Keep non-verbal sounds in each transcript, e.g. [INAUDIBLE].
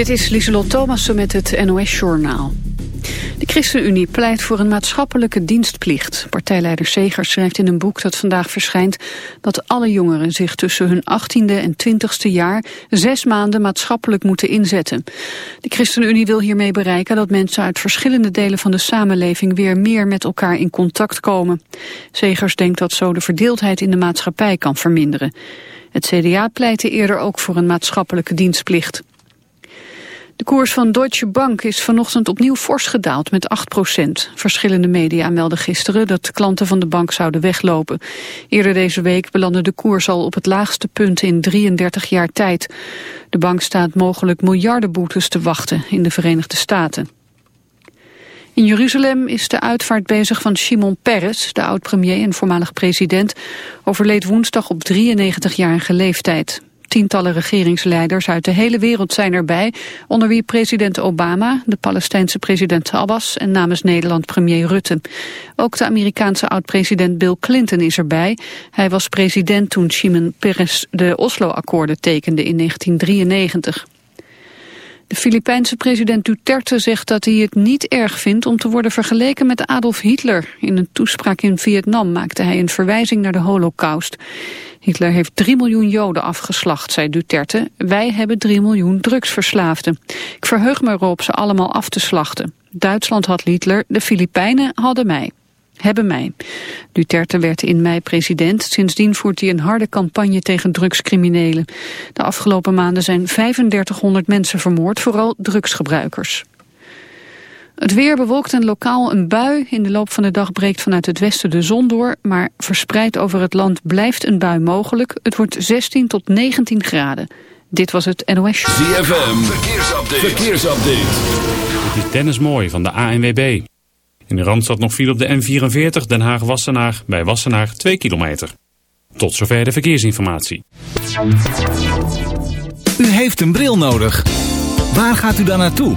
Dit is Lieselot Thomassen met het NOS-journaal. De ChristenUnie pleit voor een maatschappelijke dienstplicht. Partijleider Segers schrijft in een boek dat vandaag verschijnt... dat alle jongeren zich tussen hun 18e en 20e jaar... zes maanden maatschappelijk moeten inzetten. De ChristenUnie wil hiermee bereiken dat mensen uit verschillende delen van de samenleving... weer meer met elkaar in contact komen. Segers denkt dat zo de verdeeldheid in de maatschappij kan verminderen. Het CDA pleitte eerder ook voor een maatschappelijke dienstplicht. De koers van Deutsche Bank is vanochtend opnieuw fors gedaald met 8 procent. Verschillende media melden gisteren dat klanten van de bank zouden weglopen. Eerder deze week belandde de koers al op het laagste punt in 33 jaar tijd. De bank staat mogelijk miljarden boetes te wachten in de Verenigde Staten. In Jeruzalem is de uitvaart bezig van Shimon Peres, de oud-premier en voormalig president, overleed woensdag op 93-jarige leeftijd. Tientallen regeringsleiders uit de hele wereld zijn erbij, onder wie president Obama, de Palestijnse president Abbas en namens Nederland premier Rutte. Ook de Amerikaanse oud-president Bill Clinton is erbij. Hij was president toen Shimon Peres de Oslo-akkoorden tekende in 1993. De Filipijnse president Duterte zegt dat hij het niet erg vindt om te worden vergeleken met Adolf Hitler. In een toespraak in Vietnam maakte hij een verwijzing naar de holocaust. Hitler heeft 3 miljoen Joden afgeslacht, zei Duterte. Wij hebben 3 miljoen drugsverslaafden. Ik verheug me erop ze allemaal af te slachten. Duitsland had Hitler, de Filipijnen hadden mij hebben mij. Duterte werd in mei president. Sindsdien voert hij een harde campagne tegen drugscriminelen. De afgelopen maanden zijn 3500 mensen vermoord, vooral drugsgebruikers. Het weer bewolkt en lokaal een bui. In de loop van de dag breekt vanuit het westen de zon door. Maar verspreid over het land blijft een bui mogelijk. Het wordt 16 tot 19 graden. Dit was het NOS Show. ZFM, verkeersupdate. verkeersupdate. Dit is Dennis Mooi van de ANWB. In de Randstad nog viel op de N44 Den Haag-Wassenaar bij Wassenaar 2 kilometer. Tot zover de verkeersinformatie. U heeft een bril nodig. Waar gaat u dan naartoe?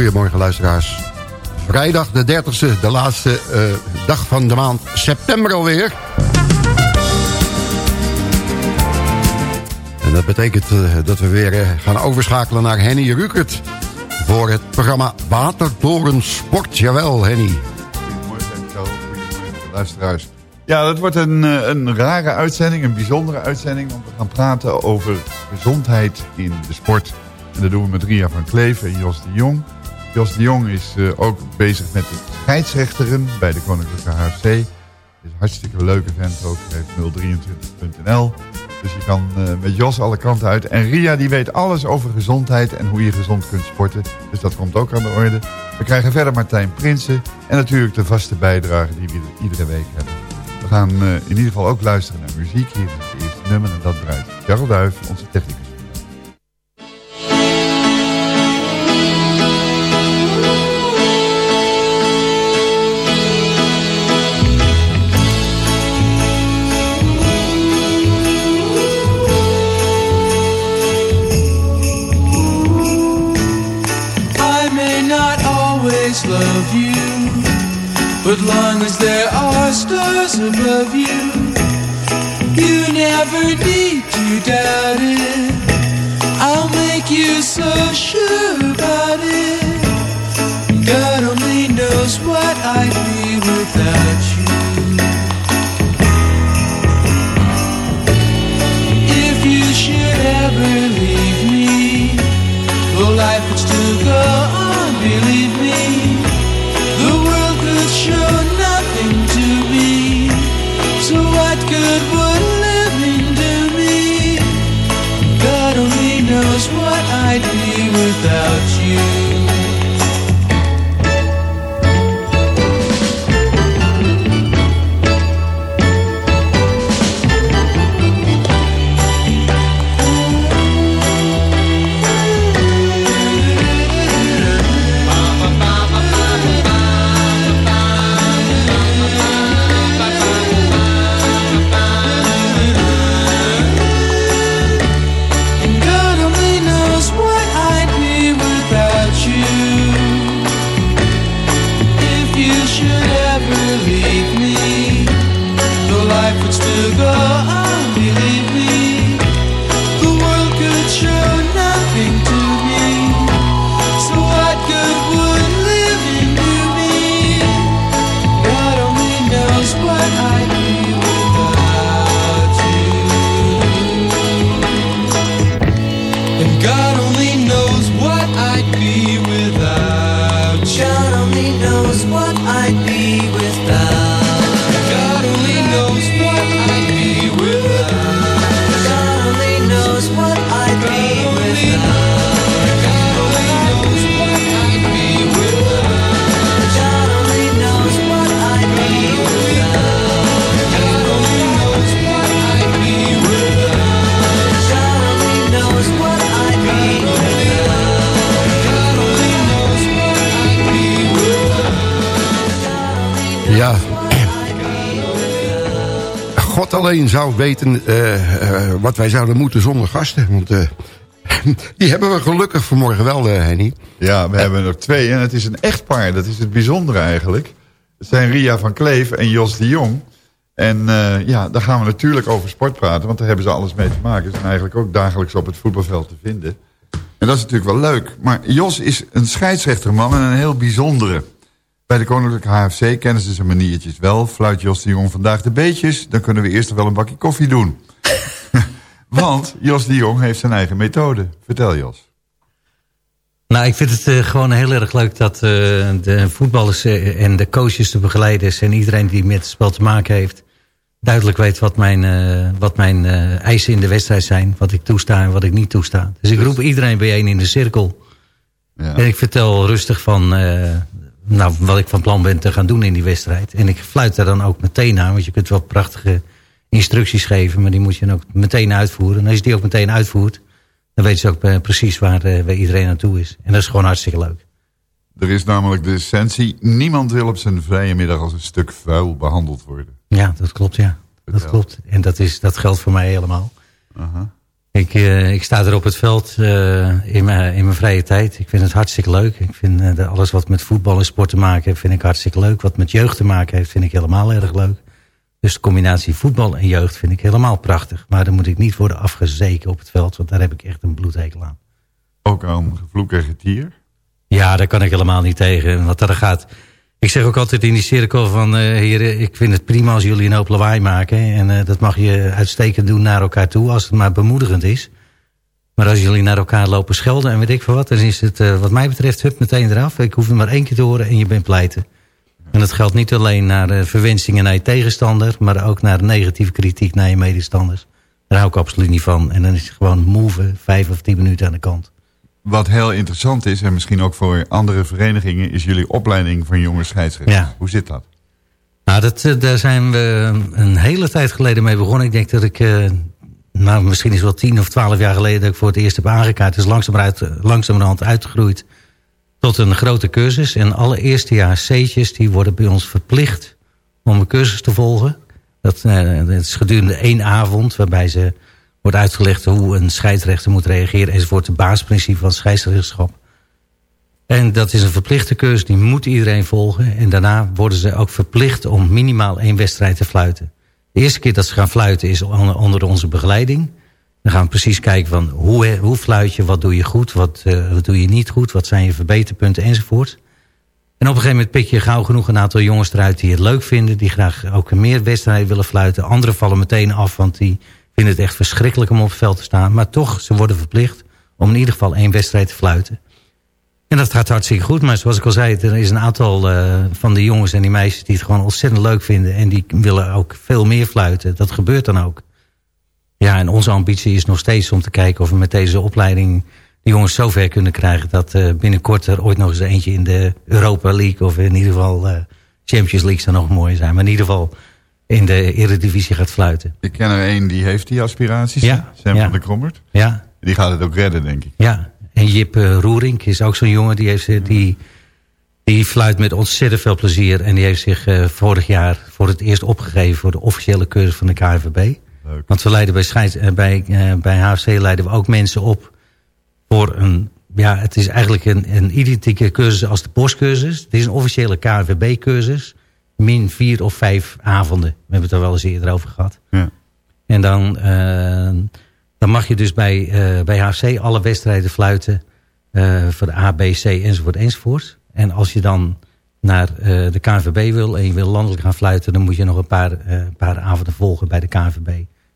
Goedemorgen luisteraars. Vrijdag de 30e, de laatste uh, dag van de maand september alweer. En dat betekent uh, dat we weer uh, gaan overschakelen naar Henny Rukert... voor het programma Watertoren Sport. Jawel, Henny. Goedemorgen, luisteraars. Ja, dat wordt een, eh, een rare uitzending, een bijzondere uitzending. Want we gaan praten over gezondheid in de sport. En dat doen we met Ria van Kleef en Jos de Jong. Jos de Jong is uh, ook bezig met de scheidsrechteren bij de Koninklijke HFC. Is een hartstikke leuke vent ook. heeft 023.nl. Dus je kan uh, met Jos alle kanten uit. En Ria die weet alles over gezondheid en hoe je gezond kunt sporten. Dus dat komt ook aan de orde. We krijgen verder Martijn Prinsen. En natuurlijk de vaste bijdrage die we iedere week hebben. We gaan uh, in ieder geval ook luisteren naar muziek. Hier is het eerste nummer en dat draait Charles Duif, onze technicus. what I do. Alleen zou weten eh, eh, wat wij zouden moeten zonder gasten. Want eh, [LAUGHS] die hebben we gelukkig vanmorgen wel, Henny. Ja, we hebben er twee en het is een echtpaar. Dat is het bijzondere eigenlijk. Het zijn Ria van Kleef en Jos de Jong. En ja, daar gaan we natuurlijk over sport praten, want daar hebben ze alles mee te maken. Ze zijn eigenlijk ook dagelijks op het voetbalveld te vinden. En dat is natuurlijk wel leuk. Maar Jos is een scheidsrechterman en een heel bijzondere. Bij de Koninklijke HFC kennen ze zijn maniertjes wel. Fluit Jos de Jong vandaag de beetjes, dan kunnen we eerst nog wel een bakje koffie doen. [LAUGHS] want Jos de Jong heeft zijn eigen methode. Vertel Jos. Nou, ik vind het eh, gewoon heel erg leuk dat eh, de voetballers eh, en de coaches, de begeleiders en iedereen die met het spel te maken heeft, duidelijk weet wat mijn, wat mijn eisen in de wedstrijd zijn, wat ik toesta en wat ik niet toesta. Dus ik roep iedereen bijeen in de cirkel. Ja. En ik vertel rustig van nou, wat ik van plan ben te gaan doen in die wedstrijd. En ik fluit daar dan ook meteen aan, want je kunt wel prachtige instructies geven, maar die moet je dan ook meteen uitvoeren. En als je die ook meteen uitvoert, dan weten ze ook eh, precies waar, eh, waar iedereen naartoe is. En dat is gewoon hartstikke leuk. Er is namelijk de essentie. Niemand wil op zijn vrije middag als een stuk vuil behandeld worden. Ja, dat klopt, ja. Dat klopt. En dat, is, dat geldt voor mij helemaal. Aha. Ik, eh, ik sta er op het veld eh, in, mijn, in mijn vrije tijd. Ik vind het hartstikke leuk. Ik vind eh, alles wat met voetbal en sport te maken heeft, vind ik hartstikke leuk. Wat met jeugd te maken heeft, vind ik helemaal erg leuk. Dus de combinatie voetbal en jeugd vind ik helemaal prachtig. Maar dan moet ik niet worden afgezeken op het veld, want daar heb ik echt een bloedhekel aan. Ook aan gevloek en getier. Ja, daar kan ik helemaal niet tegen. Want daar gaat, Ik zeg ook altijd in die cirkel van... eh heren, ik vind het prima als jullie een hoop lawaai maken. En eh, dat mag je uitstekend doen naar elkaar toe... als het maar bemoedigend is. Maar als jullie naar elkaar lopen schelden en weet ik veel wat... dan is het eh, wat mij betreft hup meteen eraf. Ik hoef het maar één keer te horen en je bent pleiten. En dat geldt niet alleen naar verwensingen naar je tegenstander... maar ook naar negatieve kritiek naar je medestanders. Daar hou ik absoluut niet van. En dan is het gewoon move, vijf of tien minuten aan de kant. Wat heel interessant is, en misschien ook voor andere verenigingen... is jullie opleiding van jonge scheidsrechters. Ja. Hoe zit dat? Nou, dat, eh, daar zijn we een hele tijd geleden mee begonnen. Ik denk dat ik, eh, nou, misschien is het wel tien of twaalf jaar geleden... dat ik voor het eerst heb aangekaart. Het is langzamerhand, langzamerhand uitgegroeid tot een grote cursus. En alle eerstejaars C'tjes die worden bij ons verplicht om een cursus te volgen. Dat, eh, dat is gedurende één avond, waarbij ze wordt uitgelegd hoe een scheidsrechter moet reageren... enzovoort, het basisprincipe van scheidsrechterschap. En dat is een verplichte cursus, die moet iedereen volgen. En daarna worden ze ook verplicht om minimaal één wedstrijd te fluiten. De eerste keer dat ze gaan fluiten is onder onze begeleiding. Dan gaan we precies kijken van hoe, hoe fluit je, wat doe je goed, wat, eh, wat doe je niet goed, wat zijn je verbeterpunten enzovoort. En op een gegeven moment pik je gauw genoeg een aantal jongens eruit die het leuk vinden, die graag ook meer wedstrijden willen fluiten. Anderen vallen meteen af, want die vinden het echt verschrikkelijk om op het veld te staan. Maar toch, ze worden verplicht om in ieder geval één wedstrijd te fluiten. En dat gaat hartstikke goed. Maar zoals ik al zei, er is een aantal eh, van de jongens en die meisjes... die het gewoon ontzettend leuk vinden. En die willen ook veel meer fluiten. Dat gebeurt dan ook. Ja, en onze ambitie is nog steeds om te kijken of we met deze opleiding... de jongens zover kunnen krijgen... dat eh, binnenkort er ooit nog eens eentje in de Europa League... of in ieder geval eh, Champions League zou nog mooi zijn. Maar in ieder geval in de Eredivisie gaat fluiten. Ik ken er één die heeft die aspiraties. Ja, Sam ja. van der Krommert. Ja, Die gaat het ook redden, denk ik. Ja, en Jip eh, Roerink is ook zo'n jongen. Die, heeft, eh, die, die fluit met ontzettend veel plezier. En die heeft zich eh, vorig jaar voor het eerst opgegeven... voor de officiële cursus van de KNVB. Leuk. Want we leiden bij, scheids, bij, bij HFC leiden we ook mensen op... voor een... Ja, het is eigenlijk een, een identieke cursus als de postcursus. Het is een officiële KNVB-cursus. Min vier of vijf avonden. We hebben het er wel eens eerder over gehad. Ja. En dan, eh, dan mag je dus bij, eh, bij HFC alle wedstrijden fluiten. eh, voor de A, B, C enzovoort enzovoort. En als je dan naar de KNVB wil en je wil landelijk gaan fluiten... dan moet je nog een paar, paar avonden volgen bij de KNVB.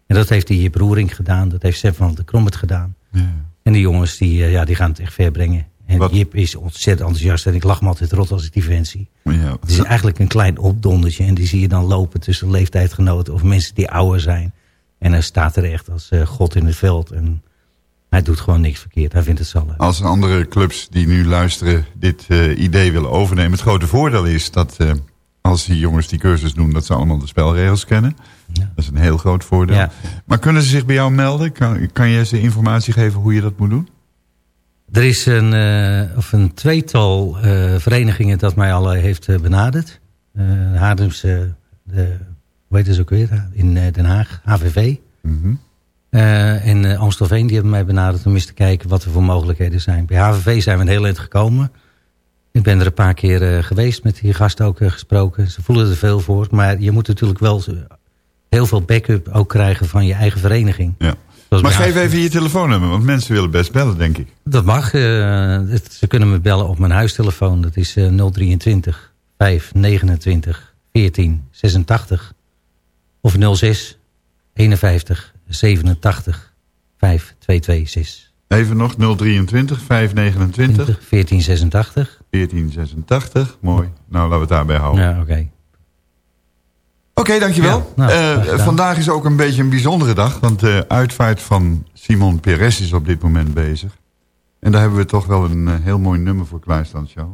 En dat heeft die Jip Roering gedaan. Dat heeft Sepp van de Krommert gedaan. Ja. En die jongens die, ja, die gaan het echt ver brengen. En Wat- Jip is ontzettend enthousiast. En ik lach me altijd rot als ik die vent zie. Ja. Het is eigenlijk een klein opdondertje. En die zie je dan lopen tussen leeftijdgenoten of mensen die ouder zijn. En hij staat er echt als eh, god in het veld. En hij doet gewoon niks verkeerd. Hij vindt het leuk. Als andere clubs die nu luisteren dit eh, idee willen overnemen. Het grote voordeel is dat eh, als die jongens die cursus doen... dat ze allemaal de spelregels kennen. Ja. Dat is een heel groot voordeel. Ja. Maar kunnen ze zich bij jou melden? Kan, kan je ze informatie geven hoe je dat moet doen? Er is een, eh, of een tweetal eh, verenigingen dat mij al heeft eh, benaderd. Eh Haarlemse, de, hoe heet het ook weer? In Den Haag, HVV. Mhm. En Amstelveen die hebben mij benaderd om eens te kijken wat er voor mogelijkheden zijn. Bij HVV zijn we een heel eind gekomen. Ik ben er een paar keer geweest, met die gasten ook gesproken. Ze voelen er veel voor, maar je moet natuurlijk wel heel veel backup ook krijgen van je eigen vereniging. Ja. Maar geef even je telefoonnummer, want mensen willen best bellen, denk ik. Dat mag. eh, het- ze kunnen me bellen op mijn huistelefoon. Dat is eh, 023 529 14 86. Of 06 51 87 5226. Even nog 023 529 1486. 1486. Mooi. Nou, laten we het daarbij houden. Ja, oké. Oké, dankjewel. Ja, nou, Eh, vandaag is ook een beetje een bijzondere dag. Want de uitvaart van Simon Perez is op dit moment bezig. En daar hebben we toch wel een eh, heel mooi nummer voor klaarstaan, show.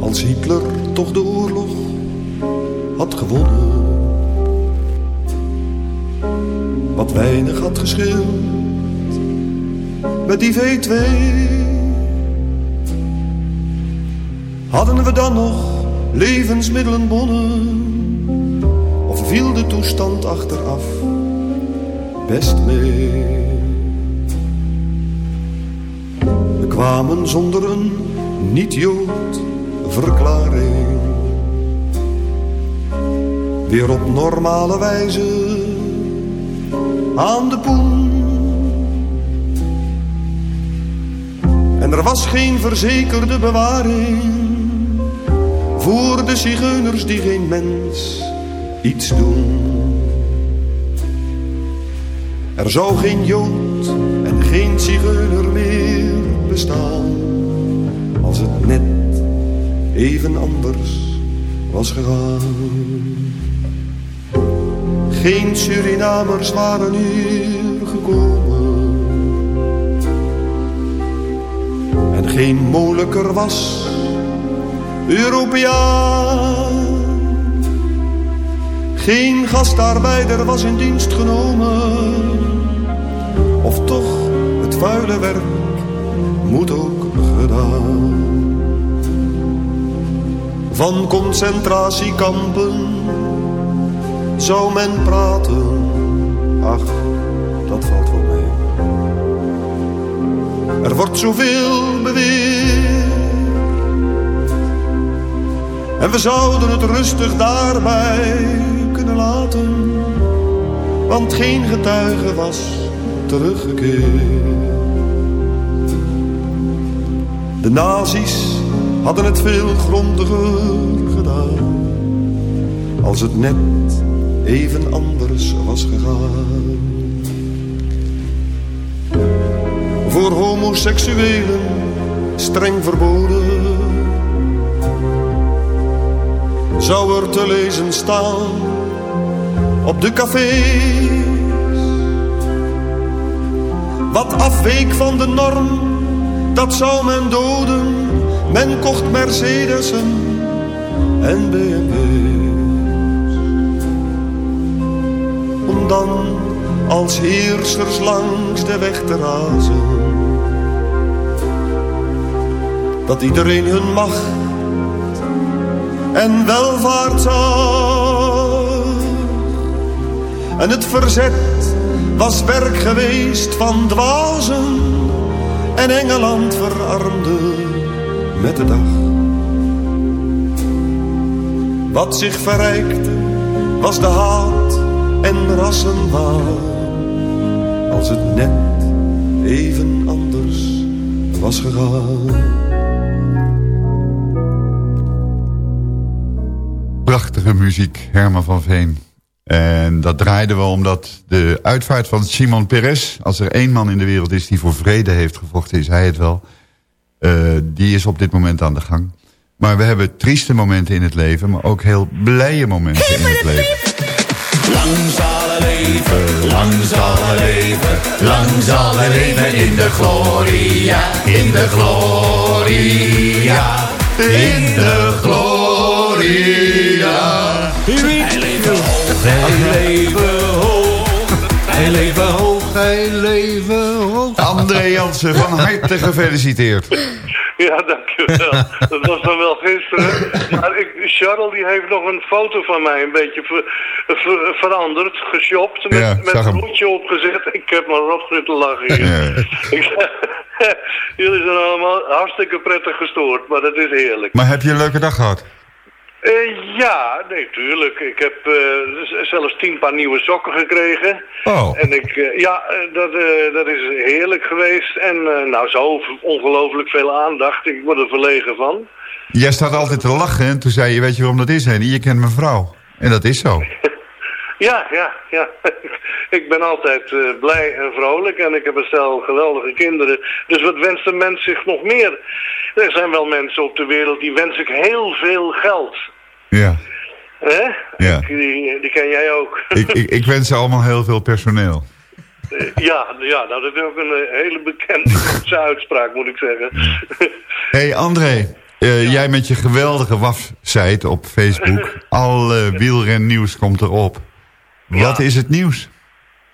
Als Hitler toch de oorlog had gewonnen. Wat weinig had gescheeld met die V2. Hadden we dan nog levensmiddelenbonnen? Of viel de toestand achteraf best mee? We kwamen zonder een niet-Jood verklaring weer op normale wijze aan de poen. En er was geen verzekerde bewaring voor de zigeuners die geen mens iets doen. Er zou geen Jood en geen zigeuner meer bestaan als het net even anders was gegaan. Geen Surinamers waren hier gekomen. En geen moeilijker was Europeaan. Geen gastarbeider was in dienst genomen. Of toch, het vuile werk moet ook gedaan. Van concentratiekampen zou men praten. Ach, dat valt wel mee. Er wordt zoveel beweerd. En we zouden het rustig daarbij kunnen laten. Want geen getuige was teruggekeerd. De nazi's hadden het veel grondiger gedaan. Als het net even anders was gegaan. Voor homoseksuelen streng verboden. Zou er te lezen staan op de cafés. Wat afweek van de norm, dat zou men doden. Men kocht Mercedesen en BMW's. Dan als heersers langs de weg te razen. Dat iedereen hun macht en welvaart zag. En het verzet was werk geweest van dwazen. En Engeland verarmde met de dag. Wat zich verrijkte was de haat en rassenwaan. Als het net even anders was gegaan. Prachtige muziek, Herman van Veen. En dat draaiden we omdat de uitvaart van Simon Peres... als er één man in de wereld is die voor vrede heeft gevochten, is hij het wel. Uh, die is op dit moment aan de gang. Maar we hebben trieste momenten in het leven, maar ook heel blije momenten in het leven. Lang zal hij leven, lang zal hij leven, lang zal hij leven in de gloria, in de gloria, in de gloria. Hij leven hoog, hij leven hoog, hij leven hoog, hij leven André Jansen, van harte gefeliciteerd. Ja, dankjewel. dat was dan wel gisteren. Maar ik, Charles die heeft nog een foto van mij een beetje ver, ver, veranderd, geshopt, met, Ja, met zag een hem. hoedje opgezet. Ik heb maar rot te lachen hier. [LAUGHS] [LAUGHS] Jullie zijn allemaal hartstikke prettig gestoord, maar dat is heerlijk. Maar heb je een leuke dag gehad? Eh, ja, nee, tuurlijk. Ik heb eh, zelfs tien paar nieuwe sokken gekregen. Oh. En ik, eh, ja, dat, dat is heerlijk geweest. En nou, zo ongelooflijk veel aandacht. Ik word er verlegen van. Jij staat altijd te lachen en toen zei je, weet je waarom dat is, Henny? Je kent mijn vrouw. En dat is zo. [LAUGHS] Ja, ja, ja. [LAUGHS] ik ben altijd eh, blij en vrolijk en ik heb een stel geweldige kinderen. Dus wat wenst een mens zich nog meer? Er zijn wel mensen op de wereld die wensen zich heel veel geld. Ja. Hè? Ja. Ik- Die, die ken jij ook. [LAUGHS] Ik, ik, ik wens ze allemaal heel veel personeel. Eh, ja, ja, nou dat is ook een eh, hele bekende [LAUGHS] uitspraak moet ik zeggen. hey André, jij met je geweldige WAF-site op Facebook. Alle wielrennieuws komt erop. Wat is het nieuws?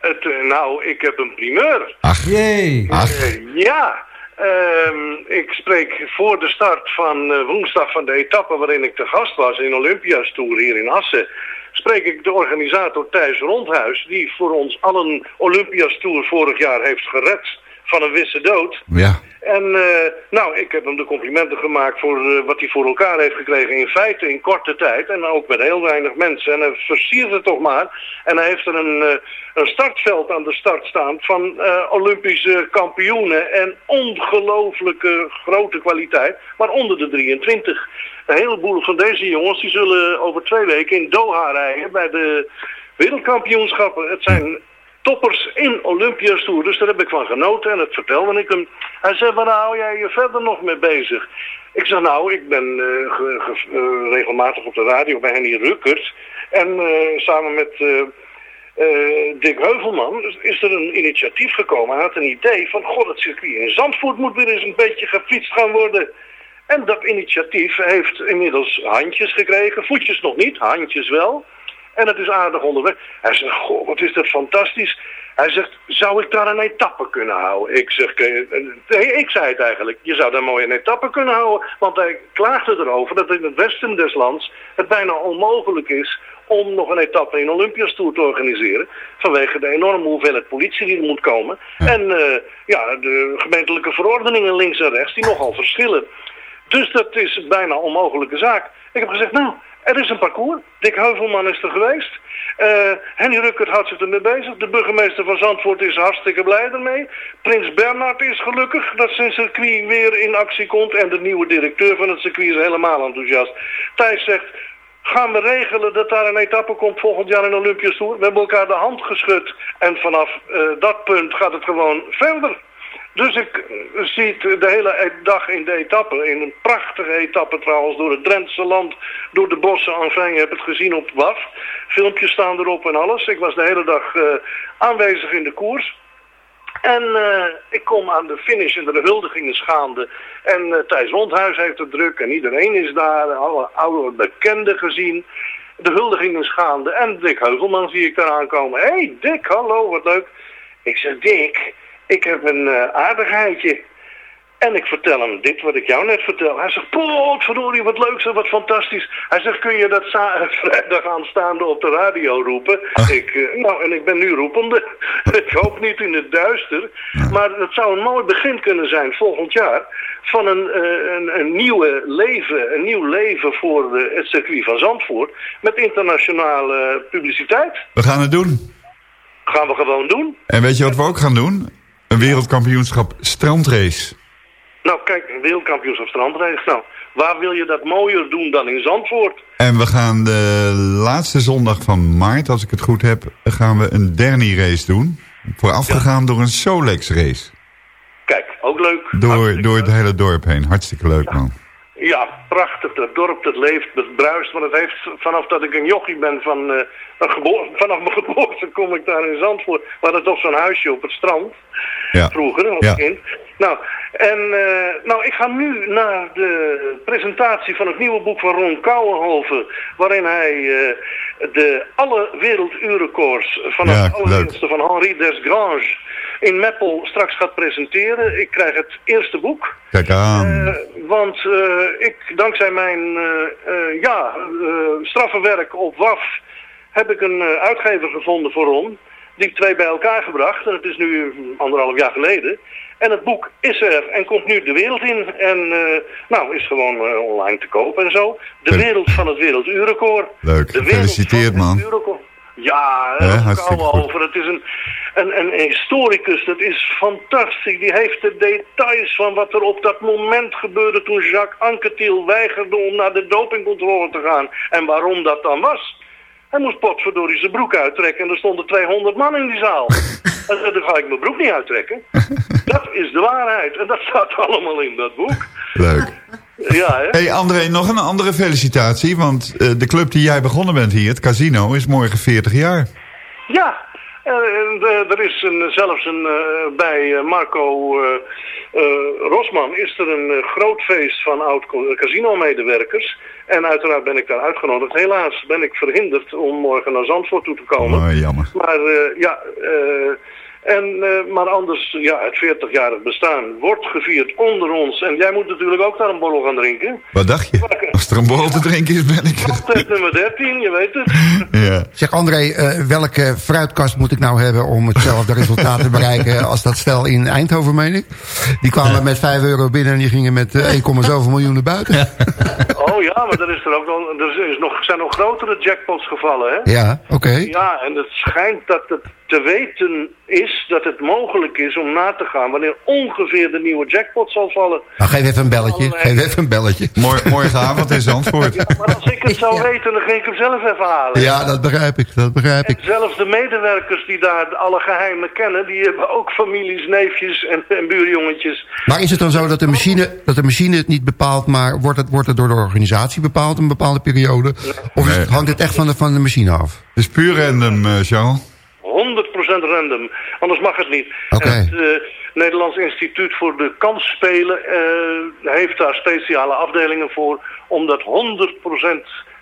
Het, eh, nou, ik heb een primeur. Ach, Jee. ach. Eh, ja, ehm, ik spreek voor de start van eh, woensdag van de etappe waarin ik te gast was in Olympia's Tour hier in Assen. Spreek ik de organisator Thijs Rondhuis, die voor ons allen Olympia's Tour vorig jaar heeft gered van een wisse dood. Ja. En eh, nou, ik heb hem de complimenten gemaakt voor eh, wat hij voor elkaar heeft gekregen. In feite in korte tijd en ook met heel weinig mensen. En hij versiert het toch maar. En hij heeft er een, eh, een startveld aan de start staan van Olympische kampioenen. En ongelooflijke grote kwaliteit, maar onder de 23. Een heleboel van deze jongens die zullen over twee weken in Doha rijden bij de wereldkampioenschappen. Het zijn toppers in Olympia's Tour. Dus daar heb ik van genoten en dat vertelde ik hem. Hij zei, waar hou jij je verder nog mee bezig? Ik zeg, nou, ik ben eh, eh, regelmatig op de radio bij Henny Ruckert. En eh, samen met Dick Heuvelman is er een initiatief gekomen. Hij had een idee van, god, het circuit in Zandvoort moet weer eens een beetje gefietst gaan worden. En dat initiatief heeft inmiddels handjes gekregen. Voetjes nog niet, handjes wel. En het is aardig onderweg. Hij zegt, goh, wat is dat fantastisch. Hij zegt, zou ik daar een etappe kunnen houden? Ik zeg, eh, eh, nee, ik zei het eigenlijk. Je zou daar mooi een etappe kunnen houden. Want hij klaagde erover dat in het westen des lands het bijna onmogelijk is om nog een etappe in Olympias Tour te organiseren. Vanwege de enorme hoeveelheid politie die er moet komen. En eh, ja, de gemeentelijke verordeningen links en rechts die nogal verschillen. Dus dat is een bijna onmogelijke zaak. Ik heb gezegd, nou, er is een parcours. Dick Heuvelman is er geweest. Eh, Henny Ruckert houdt zich ermee bezig. De burgemeester van Zandvoort is hartstikke blij ermee. Prins Bernhard is gelukkig dat zijn circuit weer in actie komt. En de nieuwe directeur van het circuit is helemaal enthousiast. Thijs zegt, gaan we regelen dat daar een etappe komt volgend jaar in Tour. We hebben elkaar de hand geschud. En vanaf eh, dat punt gaat het gewoon verder. Dus ik eh, zie de hele e- dag in de etappe, in een prachtige etappe trouwens, door het Drentse land, door de bossen. Enfin, je hebt het gezien op WAF. Filmpjes staan erop en alles. Ik was de hele dag eh, aanwezig in de koers. En eh, ik kom aan de finish en de huldiging is gaande. En Thijs Rondhuis heeft het druk en iedereen is daar. Alle oude bekenden gezien. De huldiging is gaande. En Dick Heuvelman zie ik daar aankomen. Hé hey Dick, hallo, wat leuk. Ik zeg, Dick, ik heb een eh, aardigheidje. En ik vertel hem dit wat ik jou net vertel. Hij zegt, potverdorie, wat leuk zo, wat fantastisch. Hij zegt, kun je dat [LAUGHS] vrijdag aanstaande op de radio roepen? Ik, eh, nou, en ik ben nu roepende. [LAUGHS] ik hoop niet in het duister. Maar het zou een mooi begin kunnen zijn volgend jaar. Van een, eh, een, een nieuwe leven, een nieuw leven voor eh, het circuit van Zandvoort. Met internationale publiciteit. We gaan het doen. Gaan we gewoon doen. En weet je wat we ook gaan doen? Een wereldkampioenschap strandrace. Nou, kijk, een wereldkampioenschap strandrace. Nou, waar wil je dat mooier doen dan in Zandvoort? En we gaan de laatste zondag van maart, als ik het goed heb, gaan we een Derny race doen. Voorafgegaan door een Solex race. Kijk, ook leuk. Door, door het hele dorp heen. Hartstikke leuk man. Ja, prachtig. Dat dorp dat leeft, dat bruist. Maar dat heeft vanaf dat ik een jochie ben van... eh, een [LAUGHS] vanaf mijn geboorte kom ik daar in Zandvoort. We hadden toch zo'n huisje op het strand. Ja. Vroeger, als Ja. kind. Nou, en eh, nou, ik ga nu naar de presentatie van het nieuwe boek van Ron Kouwenhoven. Waarin hij eh, de alle werelduurrecords van Ja, het allereerste van Henri Desgrange in Meppel straks gaat presenteren. Ik krijg het eerste boek. Kijk aan. Eh, want eh, ik, dankzij mijn eh, ja, eh, straffe werk op WAF heb ik een uitgever gevonden voor Ron. Die twee bij elkaar gebracht. En het is nu anderhalf jaar geleden. En het boek is er en komt nu de wereld in. En nou, is gewoon online te kopen en zo. De wereld van het werelduurrecord. Leuk. De wereld Gefeliciteerd, man. Ja, daar goed. over. Het is een, een, een historicus, dat is fantastisch. Die heeft de details van wat er op dat moment gebeurde toen Jacques Anquetil weigerde om naar de dopingcontrole te gaan. En waarom dat dan was. Hij moest potverdorie zijn broek uittrekken en er stonden 200 man in die zaal. [LAUGHS] Hij zei, dan ga ik mijn broek niet uittrekken. Dat is de waarheid. En dat staat allemaal in dat boek. Leuk. Ja, hè? hey André, nog een andere felicitatie. Want eh, de club die jij begonnen bent hier, het casino, is morgen 40 jaar. Ja, eh, en, eh, er is een, zelfs een, eh, bij eh, Marco eh, eh, Rosman is er een groot feest van oud casino-medewerkers. En uiteraard ben ik daar uitgenodigd. Helaas ben ik verhinderd om morgen naar Zandvoort toe te komen. Oh, jammer. Maar ja, eh, En, eh, maar anders, ja, het 40-jarig bestaan wordt gevierd onder ons. En jij moet natuurlijk ook daar een borrel gaan drinken. Wat dacht je? Als er een borrel te drinken is, ben ik er. Altijd nummer 13, je weet het. [LAUGHS] Ja. Zeg André, eh, welke fruitkast moet ik nou hebben om hetzelfde resultaat te bereiken [LAUGHS] als dat stel in Eindhoven, meen ik? Die kwamen met 5 euro binnen en die gingen met eh, 1, zoveel miljoen naar buiten. [LAUGHS] Oh ja, maar er, is er, ook nog, er is nog, zijn nog grotere jackpots gevallen, hè? Ja, oké. Ja, en het schijnt dat het te weten is dat het mogelijk is om na te gaan wanneer ongeveer de nieuwe jackpot zal vallen. Nou, geef even een belletje. Allerlei- Geef even een belletje. Mor- morgenavond Zandvoort. Ja, maar als ik het zou weten, dan ging ik hem zelf even halen. Ja, dat begrijp ik. Dat begrijp ik. En zelfs de medewerkers die daar alle geheimen kennen, die hebben ook families, neefjes en, en buurjongetjes. Maar is het dan zo dat de machine, dat de machine het niet bepaalt, maar wordt het, wordt het door de organisatie bepaald een bepaalde periode? Of is het, hangt het echt van de, van de machine af? Het is puur random, eh Charles. 100% random. Anders mag het niet. Het eh, Nederlands Instituut voor de Kansspelen eh, heeft daar speciale afdelingen voor om dat 100%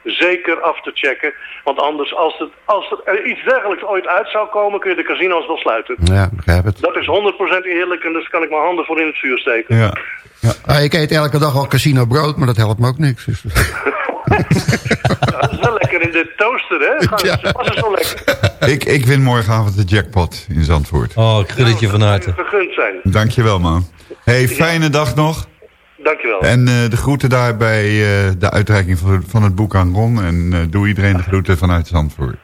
zeker af te checken. Want anders, als, het, als er iets dergelijks ooit uit zou komen, kun je de casino's wel sluiten. Ja, begrijp het. Dat is 100% eerlijk en dus kan ik mijn handen voor in het vuur steken. Ja. Ah, ik eet elke dag al casino brood, maar dat helpt me ook niks. Dus. Ja, dat is wel lekker in de toaster, hè? Gaan, Ja. Ze passen zo lekker. Ik, ik win morgenavond de jackpot in Zandvoort. Oh, ik gun het je van harte. Gegund zijn. Dankjewel, man. hey, fijne dag nog. Dankjewel. En eh, de groeten daar bij eh, de uitreiking van, van het boek aan Ron. En eh, doe iedereen de groeten vanuit Zandvoort.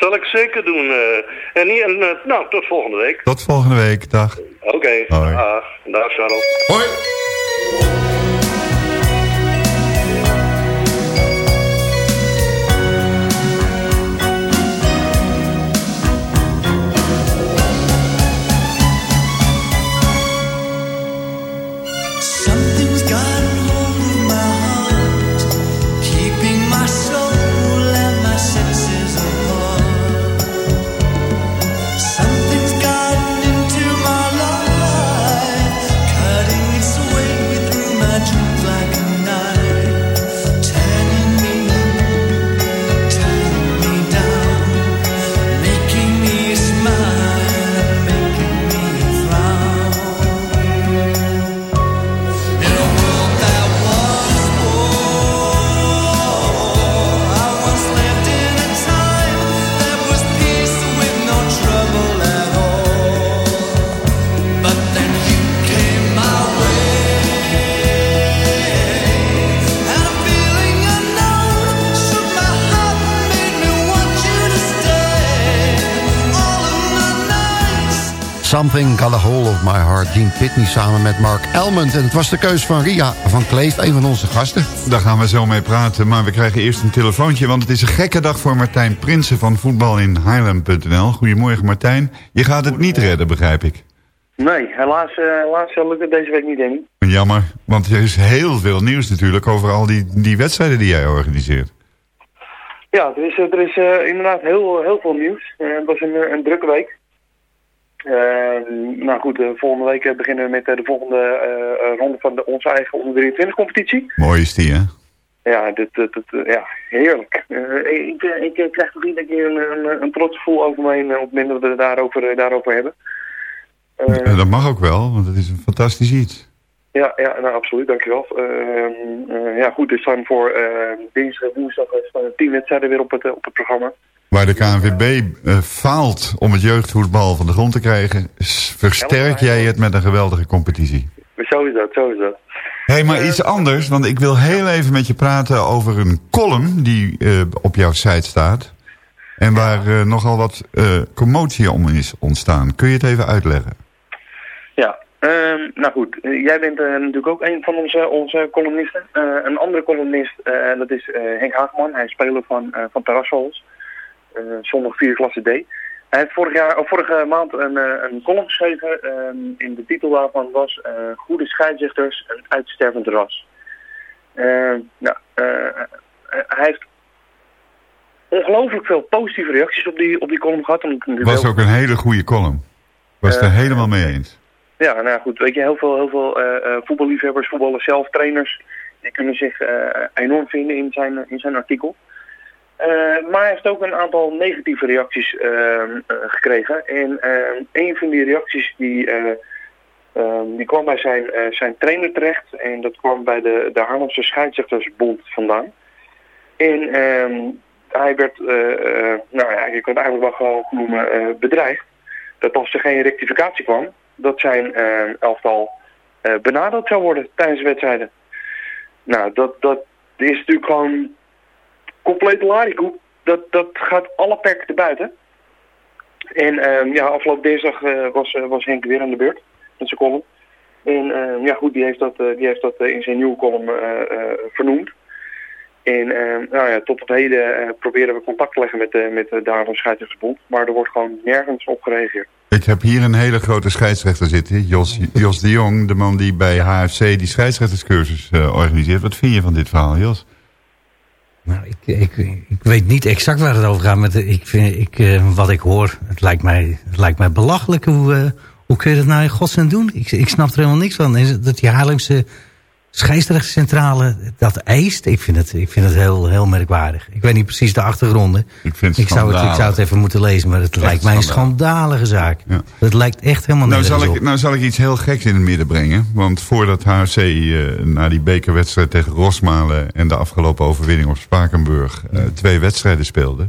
Zal ik zeker doen. eh. en, hier- en nou, tot volgende week. Tot volgende week. Dag. Oké. Hoi. Dag. Dag, Charles. Hoi. Bye. Something got a of my heart. Gene Pitney samen met Mark Elmond. En het was de keus van Ria van Kleef, een van onze gasten. Daar gaan we zo mee praten. Maar we krijgen eerst een telefoontje. Want het is een gekke dag voor Martijn Prinsen van voetbal in Highland.nl. Goedemorgen Martijn. Je gaat het niet redden, begrijp ik. Nee, helaas, eh, helaas eh, lukt het deze week niet, Danny. Jammer, want er is heel veel nieuws natuurlijk over al die, die wedstrijden die jij organiseert. Ja, er is, er is eh, inderdaad heel, heel veel nieuws. Het was een, een drukke week. Eh, nou goed, eh, volgende week eh, beginnen we met eh, de volgende ronde van de, onze eigen onder 23 competitie. Mooi is die, hè? Ja, dit, dit, dit, ja heerlijk. Ik, ik krijg toch iedere keer een, een, een trots gevoel over me heen op het moment dat we het daarover, daarover hebben. Eh, Ja, dat mag ook wel, want het is een fantastisch iets. Ja, ja nou, absoluut, dankjewel. Ehm eh, ja, goed, er staan voor dinsdag en woensdag staan tien wedstrijden weer op het, op het programma. Waar de KNVB eh, faalt om het jeugdvoetbal van de grond te krijgen... versterk jij het met een geweldige competitie. Zo is dat, zo is dat. Hé, hey, maar iets anders, want ik wil heel even met je praten over een column die eh, op jouw site staat. En waar eh, nogal wat eh, commotie om is ontstaan. Kun je het even uitleggen? Ja, ehm, nou goed. jij bent natuurlijk ook een van onze, onze columnisten. Een andere columnist, dat is Henk Haagman. Hij is speler van, van Terrassols. Eh zondag 4 klasse D. Hij heeft vorig jaar, of vorige maand een, eh, een column geschreven. ehm, in de titel daarvan was eh, Goede scheidsrechters, een uitstervend ras. Eh, nou, hij heeft ongelooflijk veel positieve reacties op die, op die column gehad. het was ook een hele goede column. Was het er helemaal mee eens. ja, nou goed. Weet je, heel veel, heel veel eh, voetballiefhebbers, voetballers zelf, trainers, die kunnen zich enorm vinden in zijn, in zijn artikel. Eh, maar hij heeft ook een aantal negatieve reacties ehm, eh, gekregen. En ehm, een van die reacties die, eh, ehm, die kwam bij zijn, zijn trainer terecht. En dat kwam bij de, de Haarlemse Scheidsrechtersbond vandaan. En hij werd, nou ja, je het eigenlijk wel gewoon noemen, bedreigd. Dat als er geen rectificatie kwam, dat zijn elftal benadeeld zou worden tijdens de wedstrijden. Nou, dat, dat is natuurlijk gewoon compleet larikoek. Dat, dat gaat alle perken te buiten. En ehm, ja, afgelopen dinsdag eh, was, eh, was Henk weer aan de beurt met zijn column. En ehm, ja goed, die heeft dat, eh, die heeft dat in zijn nieuwe column vernoemd. En ehm, nou ja, tot op heden proberen we contact te leggen met, met de Daarom Scheidsrechtersbond. Maar er wordt gewoon nergens op gereageerd. Ik heb hier een hele grote scheidsrechter zitten. Jos, Jos de Jong, de man die bij HFC die scheidsrechterscursus organiseert. Wat vind je van dit verhaal, Jos? Nou, ik, ik, weet niet exact waar het over gaat. Maar ik vind, ik, eh, wat ik hoor, het lijkt mij, het lijkt mij belachelijk. Hoe, eh, hoe kun je dat nou in godsnaam doen? Ik, ik snap er helemaal niks van. Is dat die Haarlemse scheidsrechtscentrale dat eist? Ik vind het, ik vind het heel, heel merkwaardig. Ik weet niet precies de achtergronden. Ik, vind het ik, zou, het, ik zou het even moeten lezen, maar het Echt lijkt mij een schandalig. schandalige zaak. Het lijkt echt helemaal Nou zal, ik, op. nou zal ik iets heel geks in het midden brengen. Want voordat HFC eh, na die bekerwedstrijd tegen Rosmalen... en de afgelopen overwinning op Spakenburg eh, twee wedstrijden speelde...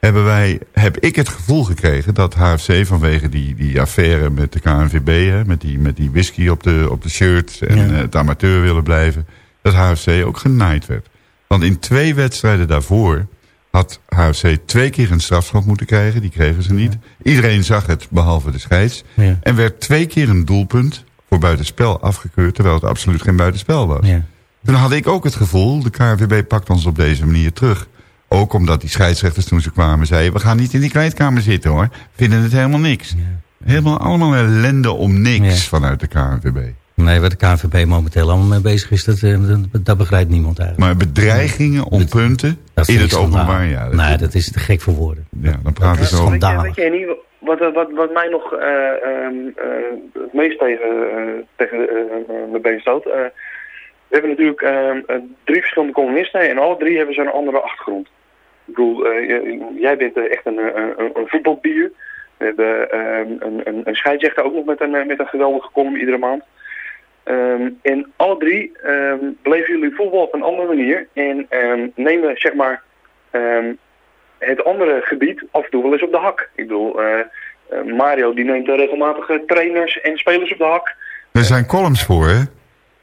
Hebben wij, heb ik het gevoel gekregen dat HFC vanwege die, die affaire met de KNVB... Hè, met, die, met die whisky op de, op de shirt en Ja. eh, het amateur willen blijven... dat HFC ook genaaid werd. Want in twee wedstrijden daarvoor had HFC twee keer een strafschop moeten krijgen. Die kregen ze niet. Iedereen zag het, behalve de scheids. Ja. En werd twee keer een doelpunt voor buitenspel afgekeurd... terwijl het absoluut geen buitenspel was. Ja. Toen had ik ook het gevoel, de KNVB pakt ons op deze manier terug. Ook omdat die scheidsrechters toen ze kwamen zeiden... we gaan niet in die kleedkamer zitten hoor. Vinden het helemaal niks. Helemaal allemaal ellende om niks Ja. vanuit de KNVB. Nee, waar de KNVB momenteel allemaal mee bezig is, dat, eh, dat, dat begrijpt niemand eigenlijk. Maar bedreigingen om punten Dat in het openbaar... Ja, dat, nee, dat is te gek voor woorden. ja, dan praten ze over... Weet je, Schandalig. weet je Henny, wat, wat, wat, mij nog eh, ehm, eh, het meest tegen, eh, tegen eh, mijn been stoot. eh, we hebben natuurlijk ehm, eh, drie verschillende columnisten en alle drie hebben ze een andere achtergrond. Ik bedoel, eh, jij bent eh, echt een, eh, een, een voetbalbier. We hebben ehm, een, een, een scheidsrechter ook nog met een, met een geweldige column iedere maand. Ehm, en alle drie ehm, beleven jullie voetbal op een andere manier. En nemen zeg maar het andere gebied af en toe wel eens op de hak. Ik bedoel, Mario die neemt regelmatig trainers en spelers op de hak. Er zijn columns voor, hè?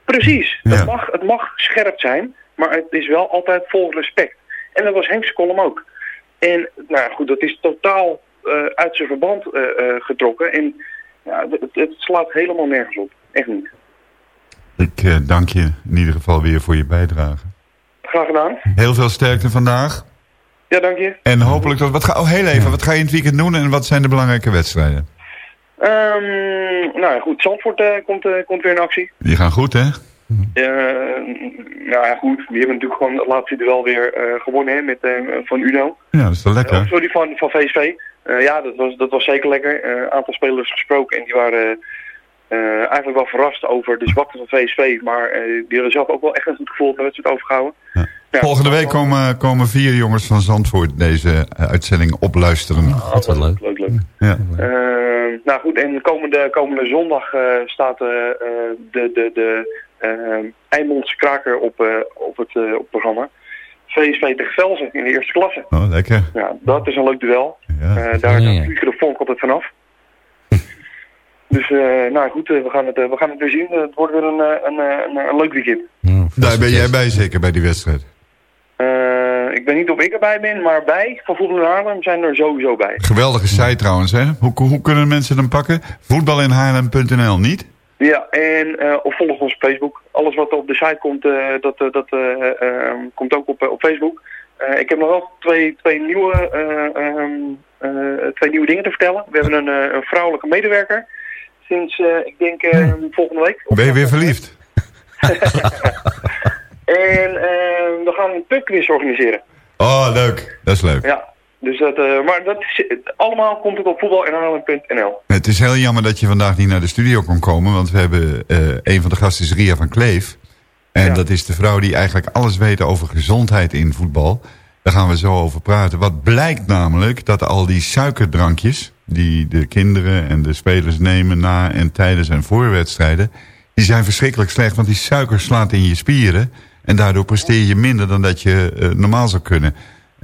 Precies, Ja. het, mag, het mag scherp zijn, maar het is wel altijd vol respect. En dat was Henk's column ook. En nou goed, dat is totaal eh, uit zijn verband eh, eh, getrokken. En ja, het, het slaat helemaal nergens op. Echt niet. Ik dank je in ieder geval weer voor je bijdrage. Graag gedaan. Heel veel sterkte vandaag. Ja, dank je. En hopelijk dat... Wat ga, oh, heel even. Wat ga je in het weekend doen en wat zijn de belangrijke wedstrijden? Ehm, nou ja, goed. Zandvoort komt, komt weer in actie. Die gaan goed, hè? Eh, nou ja, goed. Die hebben natuurlijk gewoon het laatste duel weer eh, gewonnen hè, met, eh, van Uno. Ja, dat is wel Oh, lekker. sorry, van, van VSV. Eh, ja, dat was, dat was zeker lekker. Een aantal spelers gesproken en die waren eh, eigenlijk wel verrast over de zwakte van VSV. Maar eh, die hadden zelf ook wel echt een goed gevoel met de wedstrijd overgehouden. Ja, Volgende week komen, komen vier jongens van Zandvoort deze uitzending opluisteren. Dat wel leuk. Leuk, leuk. Ja. Eh, nou goed, en komende, komende zondag eh, staat de, de, de eh, Eimondse kraker op, eh, op, het, eh, op het programma. VSV tegen Velzen in de eerste klasse. Oh, lekker. Ja, dat is een leuk duel. Ja. Eh, daar, Ja, ja. vliegen de vonk altijd vanaf. [LAUGHS] dus eh, nou goed, we, gaan het, we gaan het weer zien. het wordt weer een, eh, een, eh, een, een leuk weekend. Daar ben jij bij zeker, bij die wedstrijd. Eh, ik weet niet of ik erbij ben, maar bij van Voetbal in Haarlem zijn er sowieso bij. Geweldige site trouwens, hè? Hoe, hoe kunnen mensen hem pakken? Voetbalinhaarlem.nl, niet? Ja, en eh, of volg ons op Facebook. Alles wat op de site komt, eh, dat, eh, dat eh, eh, komt ook op, op Facebook. Ik heb nog wel twee, twee, nieuwe, eh, ehm, eh, twee nieuwe dingen te vertellen. We hebben een, een vrouwelijke medewerker. Sinds, ik denk, volgende week. Ben je weer verliefd? [LAUGHS] En we gaan een pubquiz organiseren. Oh, leuk. Dat is leuk. Ja, dus dat, eh, maar dat is, allemaal komt het op voetbalinhouden.nl. Het is heel jammer dat je vandaag niet naar de studio kon komen, want we hebben eh, een van de gasten is Ria van Kleef. En Ja. dat is de vrouw die eigenlijk alles weet over gezondheid in voetbal. Daar gaan we zo over praten. Wat blijkt namelijk dat al die suikerdrankjes... die de kinderen en de spelers nemen na en tijdens en voor wedstrijden... die zijn verschrikkelijk slecht, want die suiker slaat in je spieren... en daardoor presteer je minder dan dat je eh, normaal zou kunnen.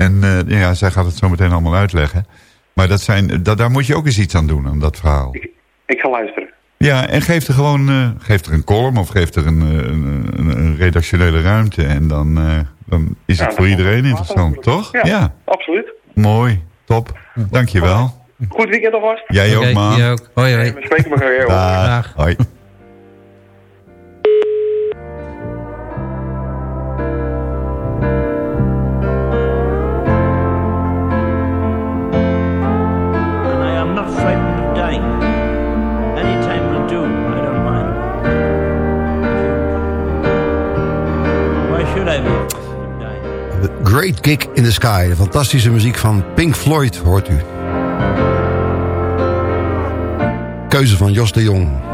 En eh, ja, zij gaat het zo meteen allemaal uitleggen. Maar dat zijn, dat, daar moet je ook eens iets aan doen, aan dat verhaal. Ik ga luisteren. Ja, en geef er gewoon eh, geef er een column of geef er een, eh, een, een, een redactionele ruimte. En dan, eh, dan is het voor iedereen interessant, toch? Ja, absoluut. Mooi, top. Dankjewel. Goed weekend alvast. Jij ook, man. jij ook. Hoi, hoi. We spreken elkaar weer. Dag. Hoi. Not frightened of dying. Any time will do, I don't mind. Why should I be? The Great Gig in the Sky. De fantastische muziek van Pink Floyd hoort u. Keuze van Jos de Jong.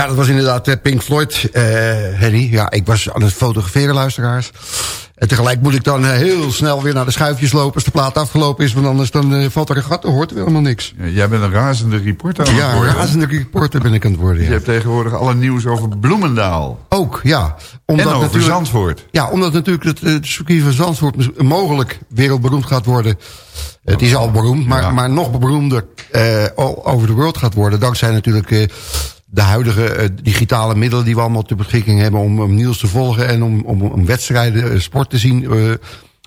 Ja, dat was inderdaad eh, Pink Floyd, eh Henny. Ja, ik was aan het fotograferen, luisteraars. En tegelijk moet ik dan eh, heel snel weer naar de schuifjes lopen... als de plaat afgelopen is, want anders dan, valt er een gat... dan hoort er helemaal niks. Ja, jij bent een razende reporter aan het Ja, worden. razende reporter ben ik aan het worden, Je ja. hebt tegenwoordig alle nieuws over Bloemendaal. Ook, ja. en over Zandvoort. Ja, omdat natuurlijk het, het circuit van Zandvoort mogelijk wereldberoemd gaat worden. Het is al beroemd, maar, maar nog beroemder over de wereld gaat worden. Dankzij natuurlijk de huidige eh, digitale middelen die we allemaal ter beschikking hebben... om, om nieuws te volgen en om, om, om wedstrijden, eh, sport te zien eh,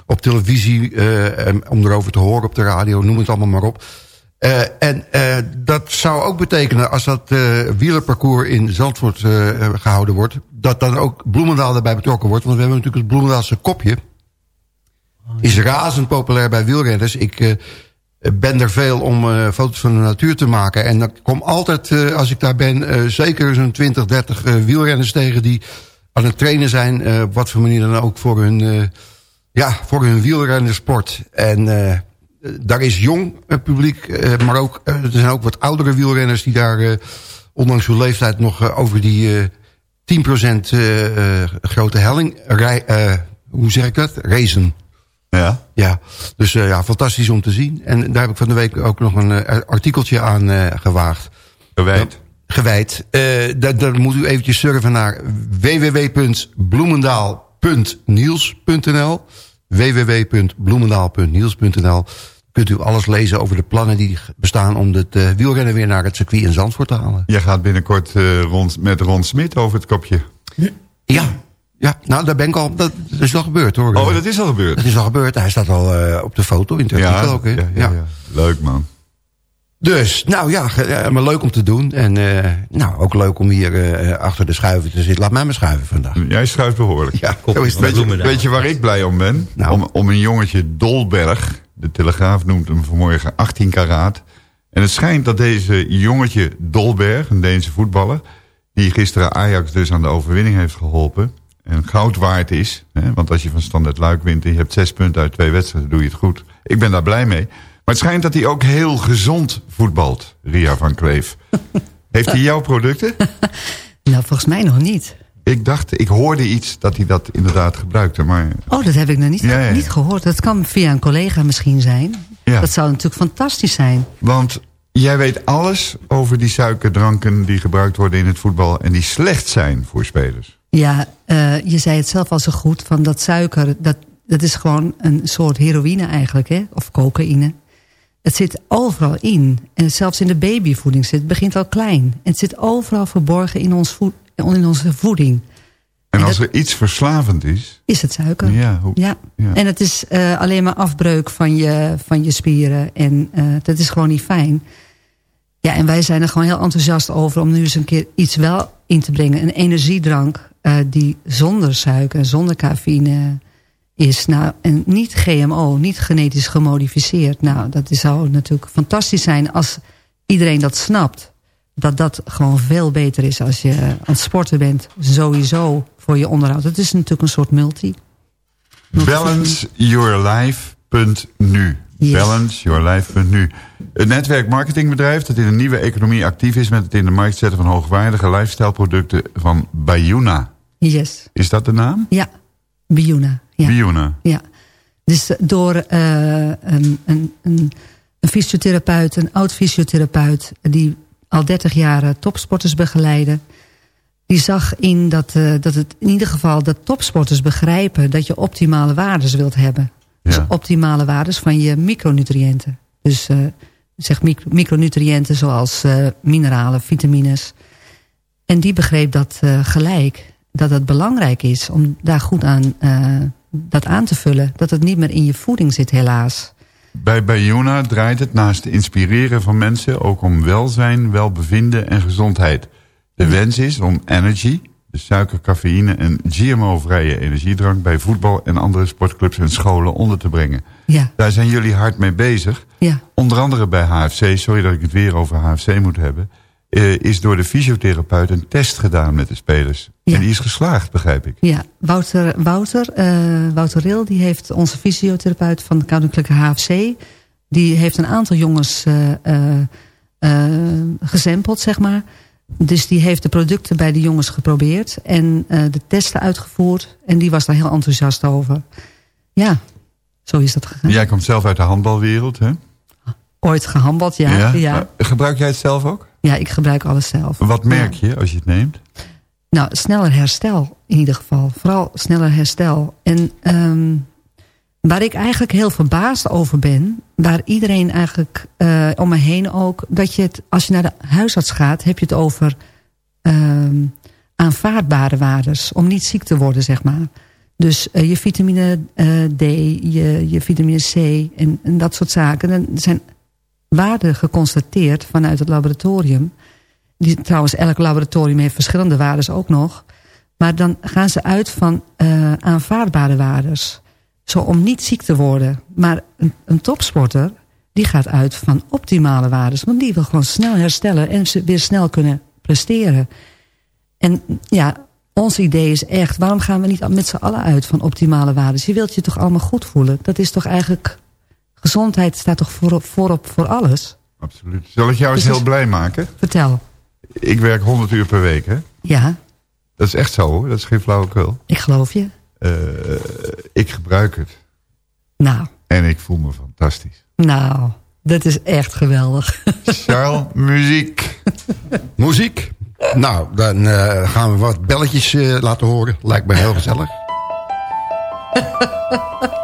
op televisie... en om erover te horen op de radio, noem het allemaal maar op. En dat zou ook betekenen, als dat wielerparcours in Zandvoort eh, gehouden wordt... dat dan ook Bloemendaal erbij betrokken wordt. Want we hebben natuurlijk het Bloemendaalse kopje. Is razend populair bij wielrenners. Ik ben er veel om eh, foto's van de natuur te maken. En dan kom altijd, eh, als ik daar ben, eh, zeker zo'n 20, 30 eh, wielrenners tegen... die aan het trainen zijn, op wat voor manier dan ook, voor hun, ja, voor hun wielrennersport. En daar is jong eh, publiek, maar ook, er zijn ook wat oudere wielrenners... die daar, ondanks hun leeftijd, nog over die eh 10% eh, eh, grote helling... hoe zeg ik dat? Racen. Ja. Ja, dus eh, ja, fantastisch om te zien. En daar heb ik van de week ook nog een eh, artikeltje aan eh, gewaagd. Gewijd? gewijd. Daar, daar moet u eventjes surfen naar www.bloemendaal.niels.nl www.bloemendaal.niels.nl Kunt u alles lezen over de plannen die bestaan... om het wielrennen weer naar het circuit in Zandvoort te halen. Jij gaat binnenkort rond, met Ron Smit over het kopje. Ja, ja nou daar ben ik al... Dat, dat is al gebeurd hoor. Oh, dat is al gebeurd? Dat is al gebeurd. Hij staat al eh, op de foto in het artikel ook. Hè? ja, ja, ja. Leuk man. Dus, nou ja, ja, maar leuk om te doen. En eh, nou, ook leuk om hier eh, achter de schuiven te zitten. Laat mij maar schuiven vandaag. Jij schuift behoorlijk. Ja, zo is het. weet, je, weet je waar ik blij om ben? Nou. Om, om een jongetje Dolberg. De Telegraaf noemt hem vanmorgen 18 karaat. En het schijnt dat deze jongetje Dolberg, een Deense voetballer... die gisteren Ajax dus aan de overwinning heeft geholpen... en goud waard is. Hè, want als je van Standard Luik wint en je hebt zes punten uit twee wedstrijden... doe je het goed. Ik ben daar blij mee. Maar het schijnt dat hij ook heel gezond voetbalt, Ria van Kleef. [LAUGHS] Heeft hij jouw producten? [LAUGHS] Nou, volgens mij nog niet. Ik dacht, ik hoorde iets dat hij dat inderdaad gebruikte, maar... Oh, dat heb ik nog niet, Ja, ja, ja. niet gehoord. Dat kan via een collega misschien zijn. Ja. Dat zou natuurlijk fantastisch zijn. Want jij weet alles over die suikerdranken die gebruikt worden in het voetbal... en die slecht zijn voor spelers. Ja, eh, je zei het zelf al zo goed. Van dat suiker, dat, dat is gewoon een soort heroïne eigenlijk. Hè? Of cocaïne. Het zit overal in. En zelfs in de babyvoeding zit. Het begint al klein. En het zit overal verborgen in, ons voed, in onze voeding. En als er iets verslavend is... Is het suiker. Ja, hoe- Ja. ja. En het is eh, alleen maar afbreuk van je, van je spieren. En eh, dat is gewoon niet fijn. Ja, en wij zijn er gewoon heel enthousiast over... om nu eens een keer iets wel in te brengen. Een energiedrank eh, die zonder suiker, zonder cafeïne is. Nou, en niet GMO, niet genetisch gemodificeerd. Nou, dat zou natuurlijk fantastisch zijn als iedereen dat snapt. Dat dat gewoon veel beter is als je aan het sporten bent. Sowieso voor je onderhoud. Het is natuurlijk een soort multi. Balanceyourlife.nu Balanceyourlife.nu Een netwerk marketingbedrijf dat in een nieuwe economie actief is... met het in de markt zetten van hoogwaardige lifestyleproducten van Bayuna. Yes. Is dat de naam? Ja, Biuna. Ja. Bayuna. Ja. Dus door eh, een, een, een, fysiotherapeut, een oud fysiotherapeut... die al 30 jaar eh, topsporters begeleiden... die zag in dat, eh, dat het in ieder geval dat topsporters begrijpen... dat je optimale waardes wilt hebben. Dus optimale waardes van je micronutriënten. Dus eh, zeg micro- micronutriënten zoals eh, mineralen, vitamines. En die begreep dat eh, gelijk. Dat het belangrijk is om daar goed aan, eh, dat aan te vullen. Dat het niet meer in je voeding zit helaas. Bij Bayuna draait het naast het inspireren van mensen... ook om welzijn, welbevinden en gezondheid. De wens is om energy, de suiker, cafeïne en GMO-vrije energiedrank... bij voetbal en andere sportclubs en scholen onder te brengen. Ja. Daar zijn jullie hard mee bezig. Ja. Onder andere bij HFC, sorry dat ik het weer over HFC moet hebben... eh, is door de fysiotherapeut een test gedaan met de spelers. Ja. En die is geslaagd, begrijp ik. Ja, Wouter, Wouter, Wouter Ril, die heeft onze fysiotherapeut van de Koninklijke HFC... die heeft een aantal jongens eh, gezempeld, zeg maar... Dus die heeft de producten bij de jongens geprobeerd. En de testen uitgevoerd. En die was daar heel enthousiast over. Ja, zo is dat gegaan. Jij komt zelf uit de handbalwereld, hè? Ooit gehandeld, ja. ja. Gebruik jij het zelf ook? Ja, ik gebruik alles zelf. Wat merk je als je het neemt? Nou, sneller herstel in ieder geval. Vooral sneller herstel. En ehm, waar ik eigenlijk heel verbaasd over ben... waar iedereen eigenlijk eh, om me heen ook... dat je het, als je naar de huisarts gaat... heb je het over ehm, aanvaardbare waardes. Om niet ziek te worden, zeg maar. Dus eh, je vitamine eh, D, je, je vitamine C en, en dat soort zaken. Er zijn waarden geconstateerd vanuit het laboratorium. Die, trouwens, elk laboratorium heeft verschillende waardes ook nog. Maar dan gaan ze uit van uh, aanvaardbare waardes. Zo om niet ziek te worden. Maar een, een, topsporter, die gaat uit van optimale waardes. Want die wil gewoon snel herstellen en ze weer snel kunnen presteren. En ja, ons idee is echt, waarom gaan we niet met z'n allen uit van optimale waardes? Je wilt je toch allemaal goed voelen? Dat is toch eigenlijk gezondheid staat toch voorop, voorop voor alles? Absoluut. Zal ik jou eens dus heel blij maken? Vertel. Ik werk 100 uur per week, hè? Ja. Dat is echt zo, hoor. Dat is geen flauwekul. Ik geloof je. Uh, ik gebruik het. Nou. En ik voel me fantastisch. Nou, dat is echt geweldig. [LAUGHS] Charles, muziek. muziek? Nou, dan uh, gaan we wat belletjes uh, laten horen. Lijkt me heel gezellig. [LAUGHS]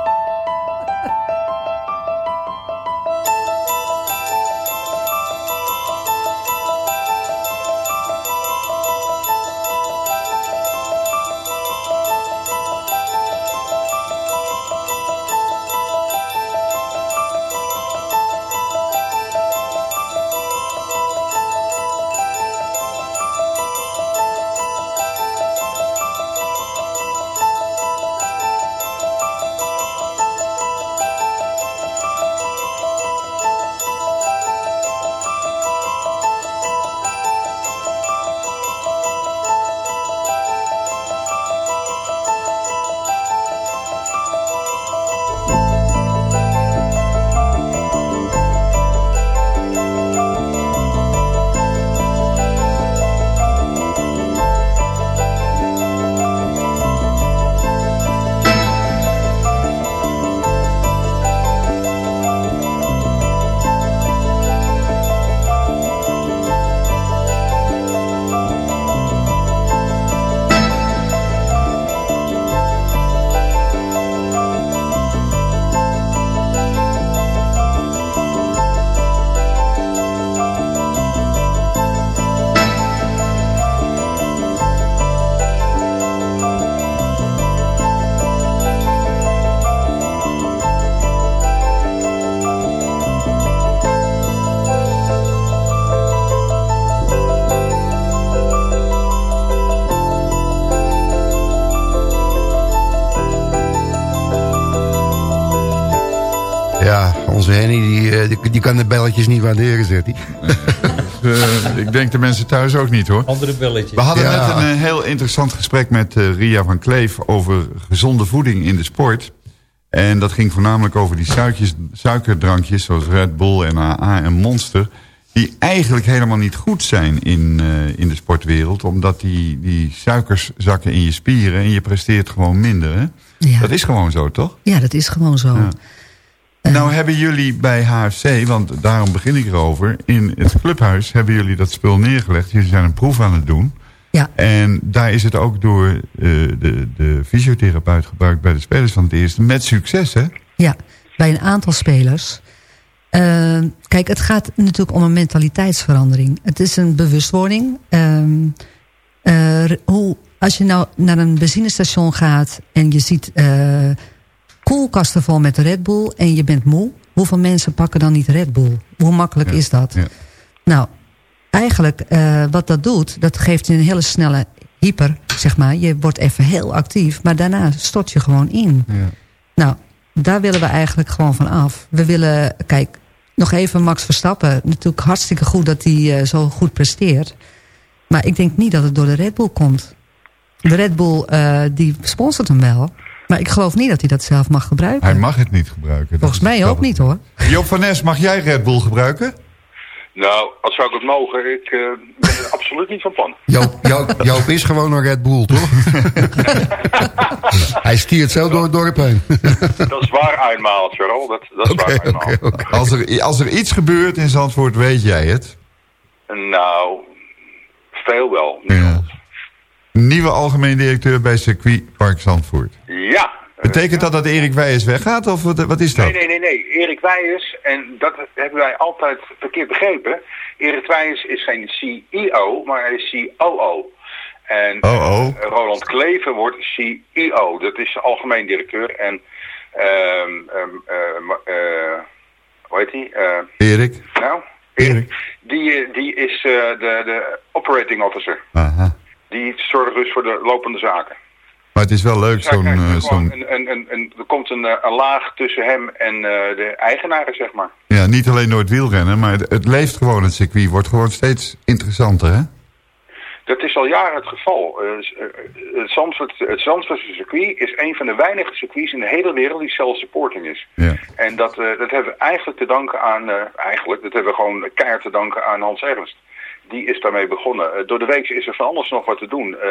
die, eh, kan de belletjes niet waarderen, zegt hij. uh, ik denk de mensen thuis ook niet, hoor. Andere belletjes. We hadden net een uh, heel interessant gesprek met Ria van Kleef... over gezonde voeding in de sport. En dat ging voornamelijk over die suikjes, suikerdrankjes... zoals Red Bull en AA en Monster... die eigenlijk helemaal niet goed zijn in, in de sportwereld... omdat die, die suikers zakken in je spieren... en je presteert gewoon minder, hè? Ja. Dat is gewoon zo, toch? Ja, dat is gewoon zo. Ja. Nou hebben jullie bij HFC, want daarom begin ik erover... in het clubhuis hebben jullie dat spul neergelegd. Jullie zijn een proef aan het doen. Ja. En daar is het ook door uh, de, de fysiotherapeut gebruikt... bij de spelers van het eerste, met succes, hè? Ja, bij een aantal spelers. Uh, kijk, het gaat natuurlijk om een mentaliteitsverandering. Het is een bewustwording. Uh, hoe, als je nou naar een benzinestation gaat... en je ziet koelkasten vol met Red Bull en je bent moe. Hoeveel mensen pakken dan niet Red Bull? Hoe makkelijk is dat? Ja. Nou, eigenlijk uh, wat dat doet, dat geeft je een hele snelle hyper, zeg maar. Je wordt even heel actief, maar daarna stort je gewoon in. Ja. Nou, daar willen we eigenlijk gewoon van af. We willen, kijk, nog even Max Verstappen. Natuurlijk hartstikke goed dat hij uh, zo goed presteert. Maar ik denk niet dat het door de Red Bull komt. De Red Bull, uh, die sponsort hem wel. Maar ik geloof niet dat hij dat zelf mag gebruiken. Hij mag het niet gebruiken. Volgens mij ook niet hoor. Joop van Nes, mag jij Red Bull gebruiken? Nou, als zou ik het mogen, ik eh, ben er absoluut niet van plan. Joop, Joop, Joop is gewoon een Red Bull, toch? [LAUGHS] Hij stiert zo door het dorp heen. Dat is waar eenmaal, Charles. Dat, dat is waar eenmaal. Als er, als er iets gebeurt in Zandvoort, weet jij het? Nou, veel wel. Nieuwe algemeen directeur bij circuitpark Zandvoort. Ja. Betekent dat dat Erik Wijers weggaat, of wat, wat is dat? Nee, nee, nee, nee. Erik Wijers, en dat hebben wij altijd verkeerd begrepen. Erik Wijers is geen CEO, maar hij is COO. En Oh, oh. eh, Roland Klever wordt CEO. Dat is de algemeen directeur. En, ehm ehm eh, ma- eh, hoe heet die? Eh, Erik? nou, Erik. Die, eh, die is de, de operating officer. Aha. Die zorgt dus voor de lopende zaken. Maar het is wel leuk, zo'n... er komt een, eh, een laag tussen hem en eh, de eigenaren, zeg maar. ja, niet alleen door het wielrennen, maar het, het leeft gewoon, het circuit. Wordt gewoon steeds interessanter, hè? Dat is al jaren het geval. Eh, het Zandvoort, het Zandvoortse circuit is een van de weinige circuits in de hele wereld die self-supporting is. Ja. En dat, dat hebben we eigenlijk te danken aan, eigenlijk, dat hebben we gewoon keihard te danken aan Hans Ernst. Die is daarmee begonnen. Eh, door de week is er van alles nog wat te doen. Eh,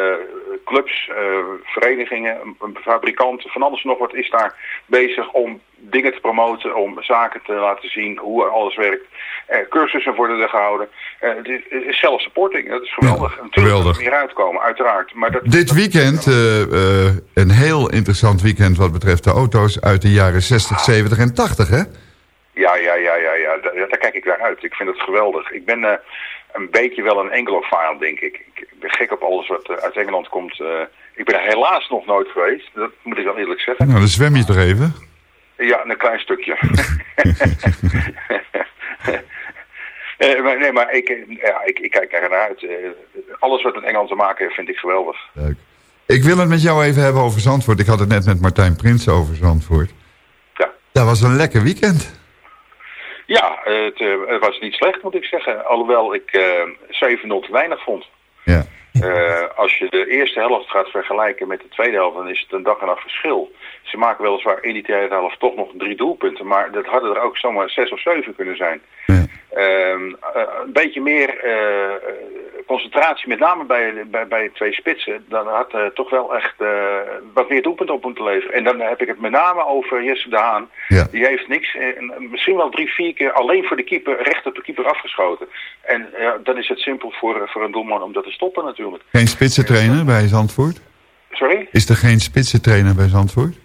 clubs, eh, verenigingen, fabrikanten, van alles nog wat is daar bezig om dingen te promoten, om zaken te laten zien, hoe alles werkt. Cursussen worden er gehouden. Eh, het is- self-supporting, dat is geweldig. Natuurlijk geweldig. moet er meer uitkomen, uiteraard. Maar dat, Dit weekend, een heel interessant weekend wat betreft de auto's uit de jaren 60, 70 en 80, hè? Ja, ja, ja, ja, ja. Daar, daar kijk ik naar uit. Ik vind het geweldig. Ik ben een beetje wel een Anglophile, denk ik. Ik ben gek op alles wat eh, uit Engeland komt. eh. ik ben er helaas nog nooit geweest. Dat moet ik wel eerlijk zeggen. Nou, dan zwem je toch even? Ja, een klein stukje. [LAUGHS] Eh, maar, nee, maar ik, ja, ik, ik kijk er naar uit. Alles wat met Engeland te maken heeft, vind ik geweldig. Ik wil het met jou even hebben over Zandvoort. Ik had het net met Martijn Prins over Zandvoort. Ja. Dat was een lekker weekend. Ja, eh, het, eh, het was niet slecht, moet ik zeggen. Alhoewel ik eh 7-0 te weinig vond. Ja. Eh, als je de eerste helft gaat vergelijken met de tweede helft, dan is het een dag en nacht verschil. Ze maken weliswaar in die tweede helft toch nog drie doelpunten, maar dat hadden er ook zomaar zes of zeven kunnen zijn. Ehm, eh, een beetje meer eh, concentratie, met name bij, bij, bij twee spitsen, dan had eh, toch wel echt wat meer doelpunten op moeten leveren. En dan heb ik het met name over Jesse de Haan. Die heeft niks, en misschien wel drie, vier keer alleen voor de keeper, recht op de keeper afgeschoten. En ja, dan is het simpel voor, voor een doelman om dat te stoppen natuurlijk. Geen spitsentrainer bij Zandvoort? Sorry? Is er geen spitsentrainer bij Zandvoort?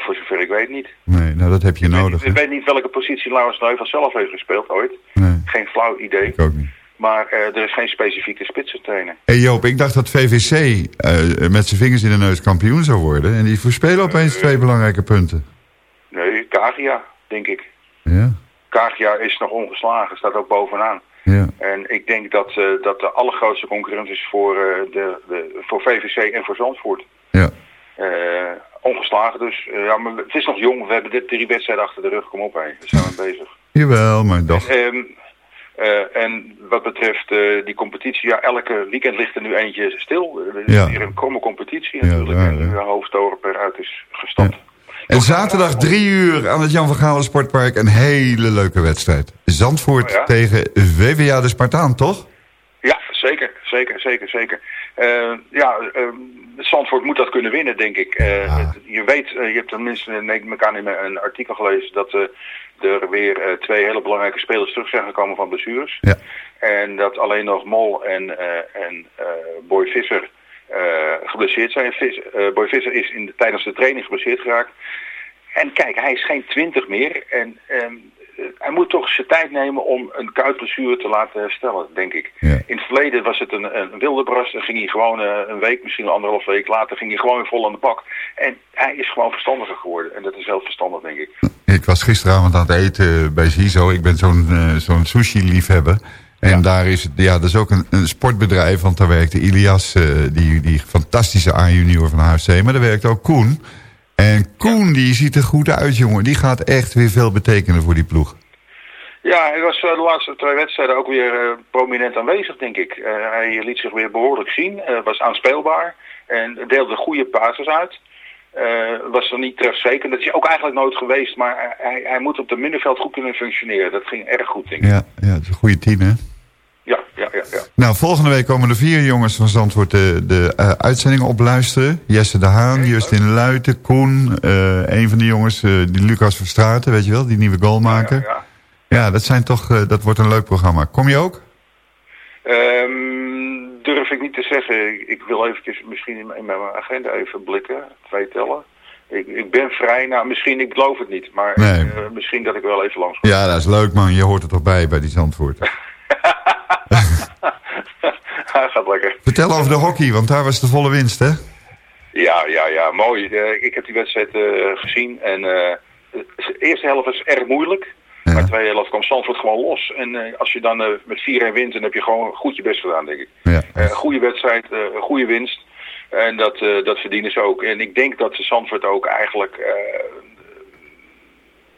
Voor zover ik weet niet. Nee, nou dat heb je nodig. Ik weet niet welke positie Laurens Neuvel zelf heeft gespeeld ooit. Nee. Geen flauw idee. Ik ook niet. Maar eh, er is geen specifieke spitsentrainer. Hé hey Joop, ik dacht dat VVC eh, met zijn vingers in de neus kampioen zou worden. En die voorspelen opeens twee belangrijke punten. Nee, Kagia, denk ik. Ja, Kagia is nog ongeslagen, staat ook bovenaan. ja. En ik denk dat eh, dat de allergrootste concurrent is voor, de, de, voor VVC en voor Zandvoort. Ja. Ongeslagen dus. Eh, ja, maar het is nog jong. We hebben dit drie wedstrijden achter de rug. Kom op, hé. Daar zijn we bezig. Jawel, maar toch. Ehm, eh, en wat betreft eh, die competitie, ja, elke weekend ligt er nu eentje stil. Er is Ja. weer een kromme competitie Ja, natuurlijk. waar, en nu de hoofdtoren per uit is gestapt. En zaterdag drie uur aan het Jan van Galen Sportpark een hele leuke wedstrijd. Zandvoort Oh ja? tegen VWA de Spartaan, toch? Zeker, zeker, zeker, zeker. Eh, ja, eh, Zandvoort moet dat kunnen winnen, denk ik. Eh, je weet, eh, je hebt tenminste in ik niet meer een artikel gelezen dat er weer twee hele belangrijke spelers terug zijn gekomen van blessures. Ja. En dat alleen nog Mol en, en Boy Visser geblesseerd zijn. Vis, Boy Visser is in de, tijdens de training geblesseerd geraakt. En kijk, hij is geen twintig meer. En ehm, eh, hij moet toch zijn tijd nemen om een kuitblessure te laten herstellen, denk ik. In het verleden was het een, een wilde bras. Dan ging hij gewoon eh, een week, misschien anderhalf week later, ging hij gewoon vol aan de bak. En hij is gewoon verstandiger geworden. En dat is heel verstandig, denk ik. Ik was gisteravond aan het eten bij Zizo. Ik ben zo'n eh, zo'n sushi-liefhebber. En daar is, ja, dat is ook een, een sportbedrijf, want daar werkte Ilias, eh, die, die fantastische A-junior van HFC. Maar daar werkt ook Koen. En Koen, die ziet er goed uit, jongen. Die gaat echt weer veel betekenen voor die ploeg. Ja, hij was eh, de laatste twee wedstrijden ook weer eh, prominent aanwezig, denk ik. Eh, hij liet zich weer behoorlijk zien, was aanspeelbaar en deelde goede basis uit. Was er niet trefzeker. Dat is hij ook eigenlijk nooit geweest, maar hij, hij moet op het middenveld goed kunnen functioneren. Dat ging erg goed, denk ik. Ja, ja het is een goede team, hè? Ja, ja, ja. Nou, volgende week komen er vier jongens van Zandvoort de, de eh, uitzending opluisteren. Jesse de Haan, Justin Luiten, Koen. eh, een van die jongens, eh, die Lucas Verstraeten, weet je wel, die nieuwe goalmaker. Ja, ja. ja, dat, zijn toch, dat wordt een leuk programma. Kom je ook? Ehm, durf ik niet te zeggen. Ik wil eventjes misschien in mijn, in mijn agenda even blikken. Twee tellen. Ik, ik ben vrij. Nou, misschien, ik geloof het niet. Maar Nee. misschien dat ik wel even langs Ja, dat is leuk man. Je hoort er toch bij, bij die Zandvoort. [LAUGHS] [LAUGHS] Hij gaat lekker. Vertel over de hockey, want daar was de volle winst, hè? Ja, ja, ja, mooi. Eh, ik heb die wedstrijd eh, gezien en eh, de eerste helft was erg moeilijk. Maar de tweede helft kwam Zandvoort gewoon los. En als je dan met 4-1 wint, dan heb je gewoon goed je best gedaan, denk ik. Ja. Goede wedstrijd, goede winst. En dat, dat verdienen ze ook. En ik denk dat Zandvoort ook eigenlijk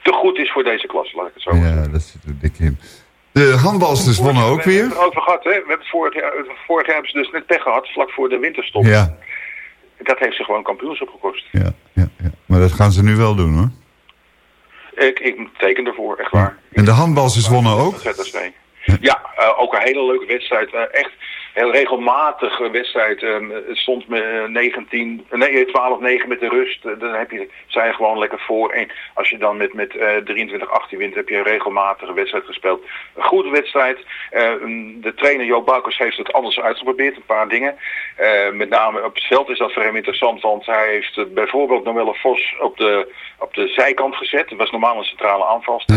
te goed is voor deze klas, laat ik het zo zeggen. Ja, dat zit er dik in. De handbalsters wonnen ook We weer. hebben het erover gehad, hè. We hebben het vorig jaar, vorig jaar hebben ze dus net pech gehad, vlak voor de winterstop. Ja, Dat heeft ze gewoon kampioenschap gekost. maar dat gaan ze nu wel doen, hoor. Ik, ik teken ervoor, echt waar. En de handbalsters wonnen ook. Ja, eh, ook een hele leuke wedstrijd. Eh, echt heel regelmatige wedstrijd. Eh, het stond met eh, 19, nee, 12-9 met de rust. Eh, dan heb je, zijn gewoon lekker voor. En als je dan met, met eh 23-18 wint, heb je een regelmatige wedstrijd gespeeld. Een goede wedstrijd. Eh, de trainer Joop Baukers heeft het anders uitgeprobeerd. Een paar dingen. Eh, met name op het veld is dat voor hem interessant. Want hij heeft eh, bijvoorbeeld Noelle Vos op de, op de zijkant gezet. Dat was normaal een centrale aanvalster.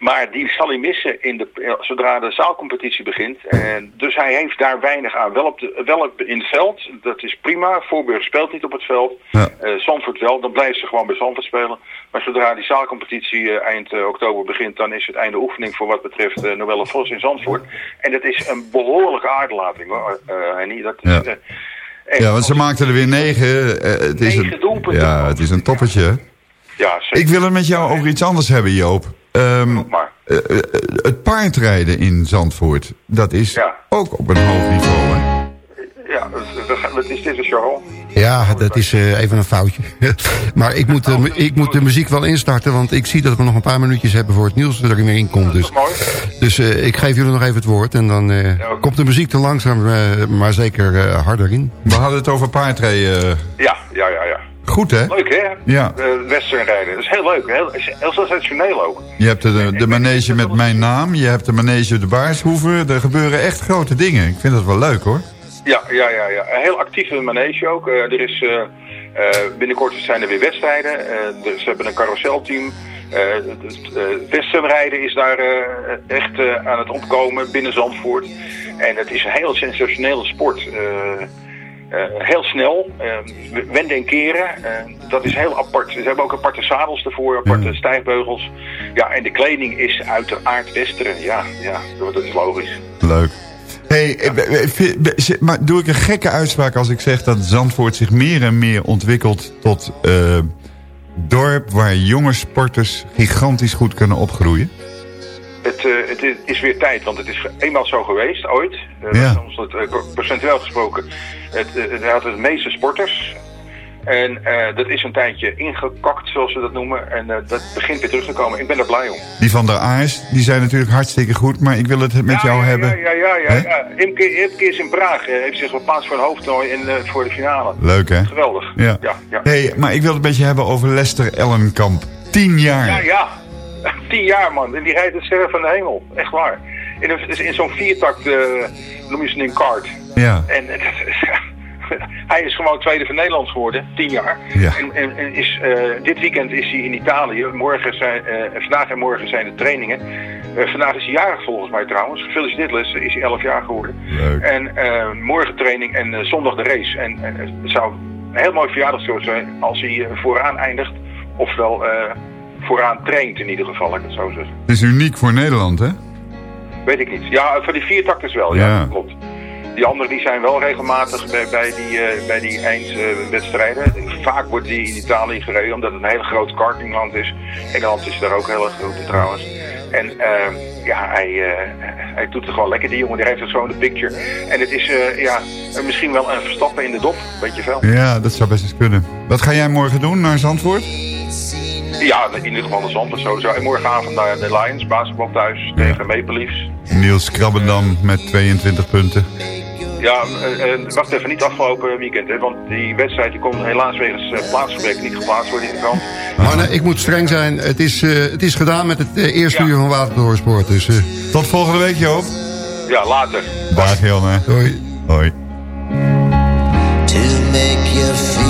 Maar die zal hij missen in de, eh, zodra de zaalcompetitie begint. En dus hij heeft daar weinig aan. Wel, op de, wel op, in het veld, dat is prima. Voorburg speelt niet op het veld. Ja. Eh, Zandvoort wel, dan blijven ze gewoon bij Zandvoort spelen. Maar zodra die zaalcompetitie eh, eind oktober begint... dan is het einde oefening voor wat betreft eh Noelle Vos in Zandvoort. En dat is een behoorlijke aardlating hoor. Dat is, Ja. echt- Ja, want ze maakten er weer negen. het is Negen een, doelpunten. Ja, het is een toppetje. hè? ja, zeker. Ik wil het met jou over iets anders hebben, Joop. Eh, het paardrijden in Zandvoort, dat is ook op een hoog niveau. Hè? Ja, dat- is dit een Charles? Ja, dat is eh, even een foutje. [LAUGHS] maar ik moet, de mu- ik moet de muziek wel instarten... want ik zie dat we nog een paar minuutjes hebben voor het nieuws... dat er weer in komt. Dus, dus eh, ik geef jullie nog even het woord... en dan eh, komt de muziek te langzaam, maar zeker eh, harder in. We hadden het over paardrijden. Ja, ja, ja. Goed, hè? Leuk hè? Ja. Uh, westernrijden. Dat is heel leuk. Heel, heel sensationeel ook. Je hebt de, de manege met mijn naam, je hebt de manege de Baarshoeven. Er gebeuren echt grote dingen. Ik vind dat wel leuk, hoor. Ja, ja, ja, ja. Een heel actieve manege ook. Uh, er is, uh, uh, binnenkort zijn er weer wedstrijden. Dus ze hebben een carouselteam. Westernrijden is daar echt aan het opkomen binnen Zandvoort. En het is een heel sensationele sport. Uh, heel snel, wenden en keren. dat is heel apart. Ze hebben ook aparte zadels ervoor, aparte mm. stijgbeugels. Ja, en de kleding is uiteraard westeren. Ja, ja, dat is logisch. Leuk. Hey, ja. maar doe ik een gekke uitspraak als ik zeg dat Zandvoort zich meer en meer ontwikkelt tot uh, dorp waar jonge sporters gigantisch goed kunnen opgroeien? Het, uh, het, is weer tijd, want het is eenmaal zo geweest, ooit. Uh, ja. Soms het, uh, procentueel gesproken. Het, het had het meeste sporters. En dat is een tijdje ingekakt, zoals ze dat noemen. En dat begint weer terug te komen. Ik ben er blij om. Die van der Aars, die zijn natuurlijk hartstikke goed. Maar ik wil het met ja, jou ja, hebben. Ja, ja, ja. ja. Imke, Imke is in Praag. heeft zich geplaatst voor een hoofdtooi en voor de finale. Leuk, hè? Geweldig. Ja. ja, ja. hey, maar ik wil het een beetje hebben over Lester Ellenkamp. Tien jaar. Ja, ja. [LAUGHS] Tien jaar, man. En die rijdt het sterren van de hemel. Echt waar. In, een, in zo'n viertakt uh, noem je ze een kart. Ja. En [LAUGHS] hij is gewoon tweede van Nederland geworden, tien jaar. Ja. En, en, en is, uh, dit weekend is hij in Italië. Morgen zijn, uh, vandaag en morgen zijn de trainingen. Uh, vandaag is hij jarig volgens mij trouwens. Gefeliciteerd Les, is hij elf jaar geworden. Leuk. En morgen training en zondag de race. En het zou een heel mooi verjaardagsfeest zijn als hij vooraan eindigt. Ofwel vooraan traint in ieder geval, ik het zo zeggen. Het is uniek voor Nederland, hè? Weet ik niet. Ja, voor die viertakters wel, ja, klopt. Die anderen die zijn wel regelmatig bij, bij die, uh, bij die eindwedstrijden. Uh, Vaak wordt die in Italië gereden, omdat het een hele groot kartingland is. Engeland is daar ook heel erg goed in trouwens. En uh, ja, hij, eh, hij doet het gewoon lekker. Die jongen die heeft het zo in de picture. En het is eh, ja, misschien wel een verstappen in de dop, weet je wel. Ja, dat zou best eens kunnen. Wat ga jij morgen doen naar Zandvoort? Ja, in ieder geval de Zandvoort sowieso. En morgenavond naar de Lions, basketbal thuis, tegen Maple Leafs. Niels Krabbendam met 22 punten. Ja, eh, eh, wacht even, niet afgelopen weekend, hè, want die wedstrijd die kon helaas wegens uh, plaatsgebrek niet geplaatst worden in de krant. Mannen, ik moet streng zijn. Het is, eh, het is gedaan met het eh, eerste uur van Watertorensport. Dus, eh, Tot volgende week, Joop. Ja, later. Dag, Hilne. Hoi. Hoi. To make you feel